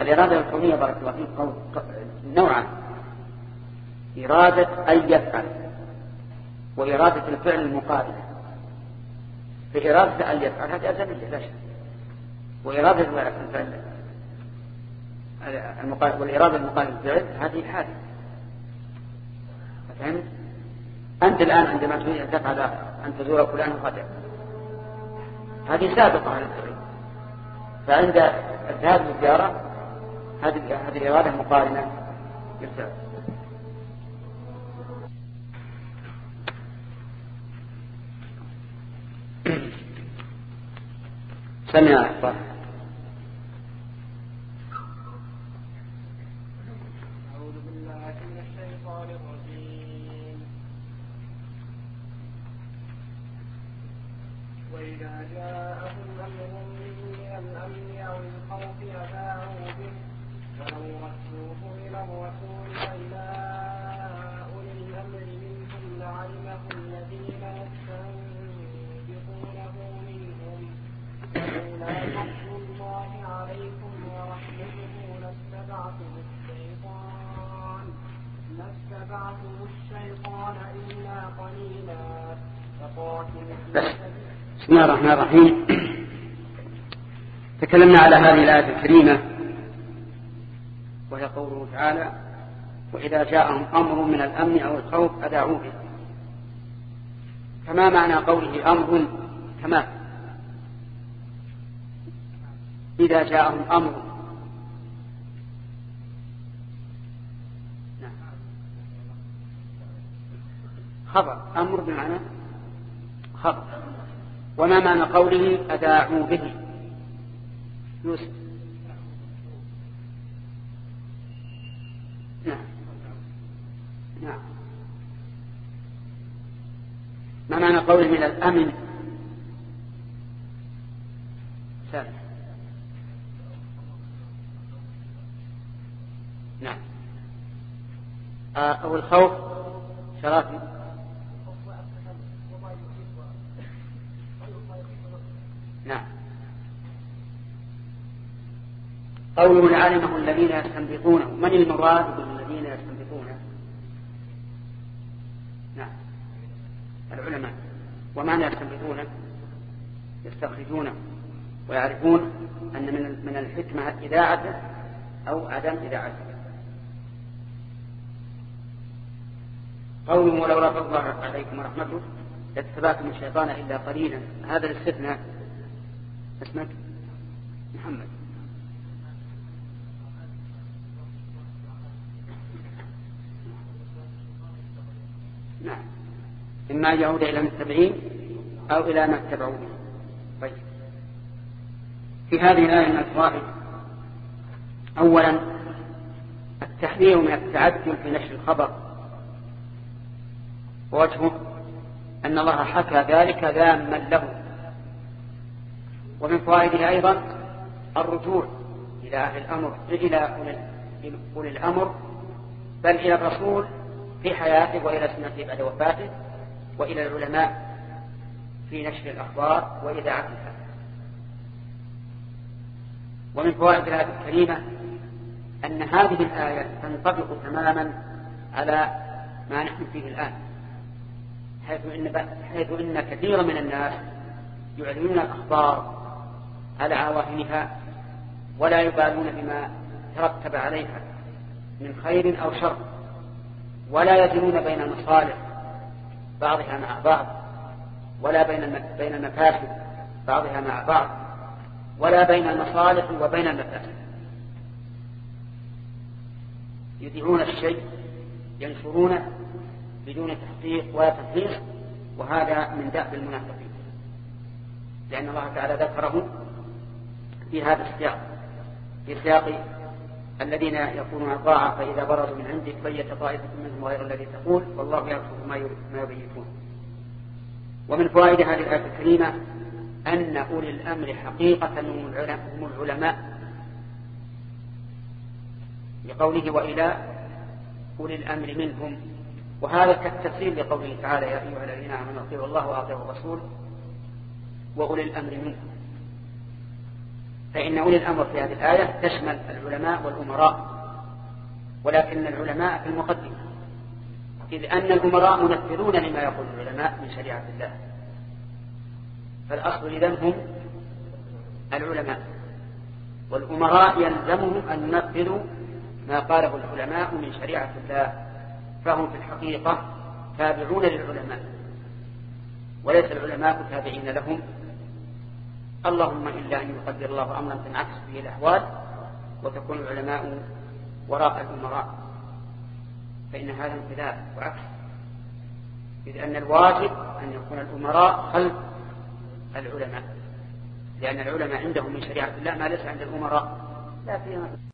الإرادة الكونية بارك الله فيك نوعان إرادة أن يفعل وإرادة الفعل المقابلة فإرادة أن يفعل هذه أزمية لا شك. وإرادة الفعل. والإرادة المقابلة للفعل هذه حادثة فهمت؟ أنت الآن عندما تريد أن تفعل أن تزور فلان غدا هذه سابقة على الفعل. فعند الذهاب للزيارة هذه هذه الإرادة مقارنة بالفعل سمع أحفظ الرحيم. تكلمنا على هذه الآية الكريمة وهي قوله تعالى وإذا جاءهم أمر من الأمن أو الخوف أداعوا به. فما معنى قوله أمر؟ كما إذا جاءهم أمر. نعم. خبر أمر بمعنى خبر. وما معنى قوله أداعوا به؟ يوسف. نعم. نعم. ما معنى قوله من الأمن؟ سالم نعم. آه، أو الخوف شرافي نعم قوله علمه الذين يستنبطونه. من المراد بالذين يستنبطونه؟ نعم. العلماء. ومعنى يستنبطونه؟ يستخرجونه. ويعرفون أن من من الحكمة إذاعته أو عدم إذاعته. قوله ولولا فضل الله عليكم ورحمته لاتبعتم الشيطان إلا قليلا. هذا الاستثناء. اسمك؟ محمد نعم إما يعود إلى المتبعين أو إلى ما اتبعوا به طيب. في هذه الآية الفوائد. أولا التحذير من التعجل في نشر الخبر. ووجهه أن الله حكى ذلك ذاما له. ومن فوائده أيضا الرجوع إلى أهل الأمر إلى أولي الأمر بل إلى الرسول في حياته وإلى سنته بعد وفاته. وإلى العلماء في نشر الأخبار وإذاعتها ومن فوائد الآية الكريمة أن هذه الآية تنطبق تماما على ما نحن فيه الآن حيث إن, حيث إن كثيرا من الناس يعلنون الأخبار على عواهنها ولا يبالون بما ترتب عليها من خير أو شر ولا يزنون بين المصالح بعضها مع بعض ولا بين بين المفاسد بعضها مع بعض ولا بين المصالح وبين المفاسد. يذيعون الشيء ينشرونه بدون تحقيق ولا تفحيص وهذا من دأب المنافقين. لأن الله تعالى ذكره في هذا السياق في سياق الذين يكونون طاعة فإذا برزوا من عندك بيت طائفة منهم غير الذي تقول والله يعرف ما يبيتون ومن فوائد هذه الآية الكريمة أن أولي الأمر حقيقة هم العلماء. لقوله وإلى أولي الأمر منهم. وهذا كالتفسير لقوله تعالى يا أيها الذين آمنوا أطيعوا الله وأطيعوا الرسول وأولي الأمر منهم فإن أولي الأمر في هذه الآية تشمل العلماء والأمراء ولكن العلماء في المقدمة. إذ أن الأمراء منفذون لما يقول العلماء من شريعة الله. فالأصل إذن هم العلماء. والأمراء يلزمهم أن ينفذوا ما قاله العلماء من شريعة الله. فهم في الحقيقة تابعون للعلماء. وليس العلماء تابعين لهم. اللهم إلا أن يقدر الله أمرا تنعكس به الأحوال وتكون العلماء وراء الأمراء. فإن هذا انقلاب وعكس. إذ أن الواجب أن يكون الأمراء خلف العلماء. لأن العلماء عندهم من شريعة الله ما ليس عند الأمراء. لا فيما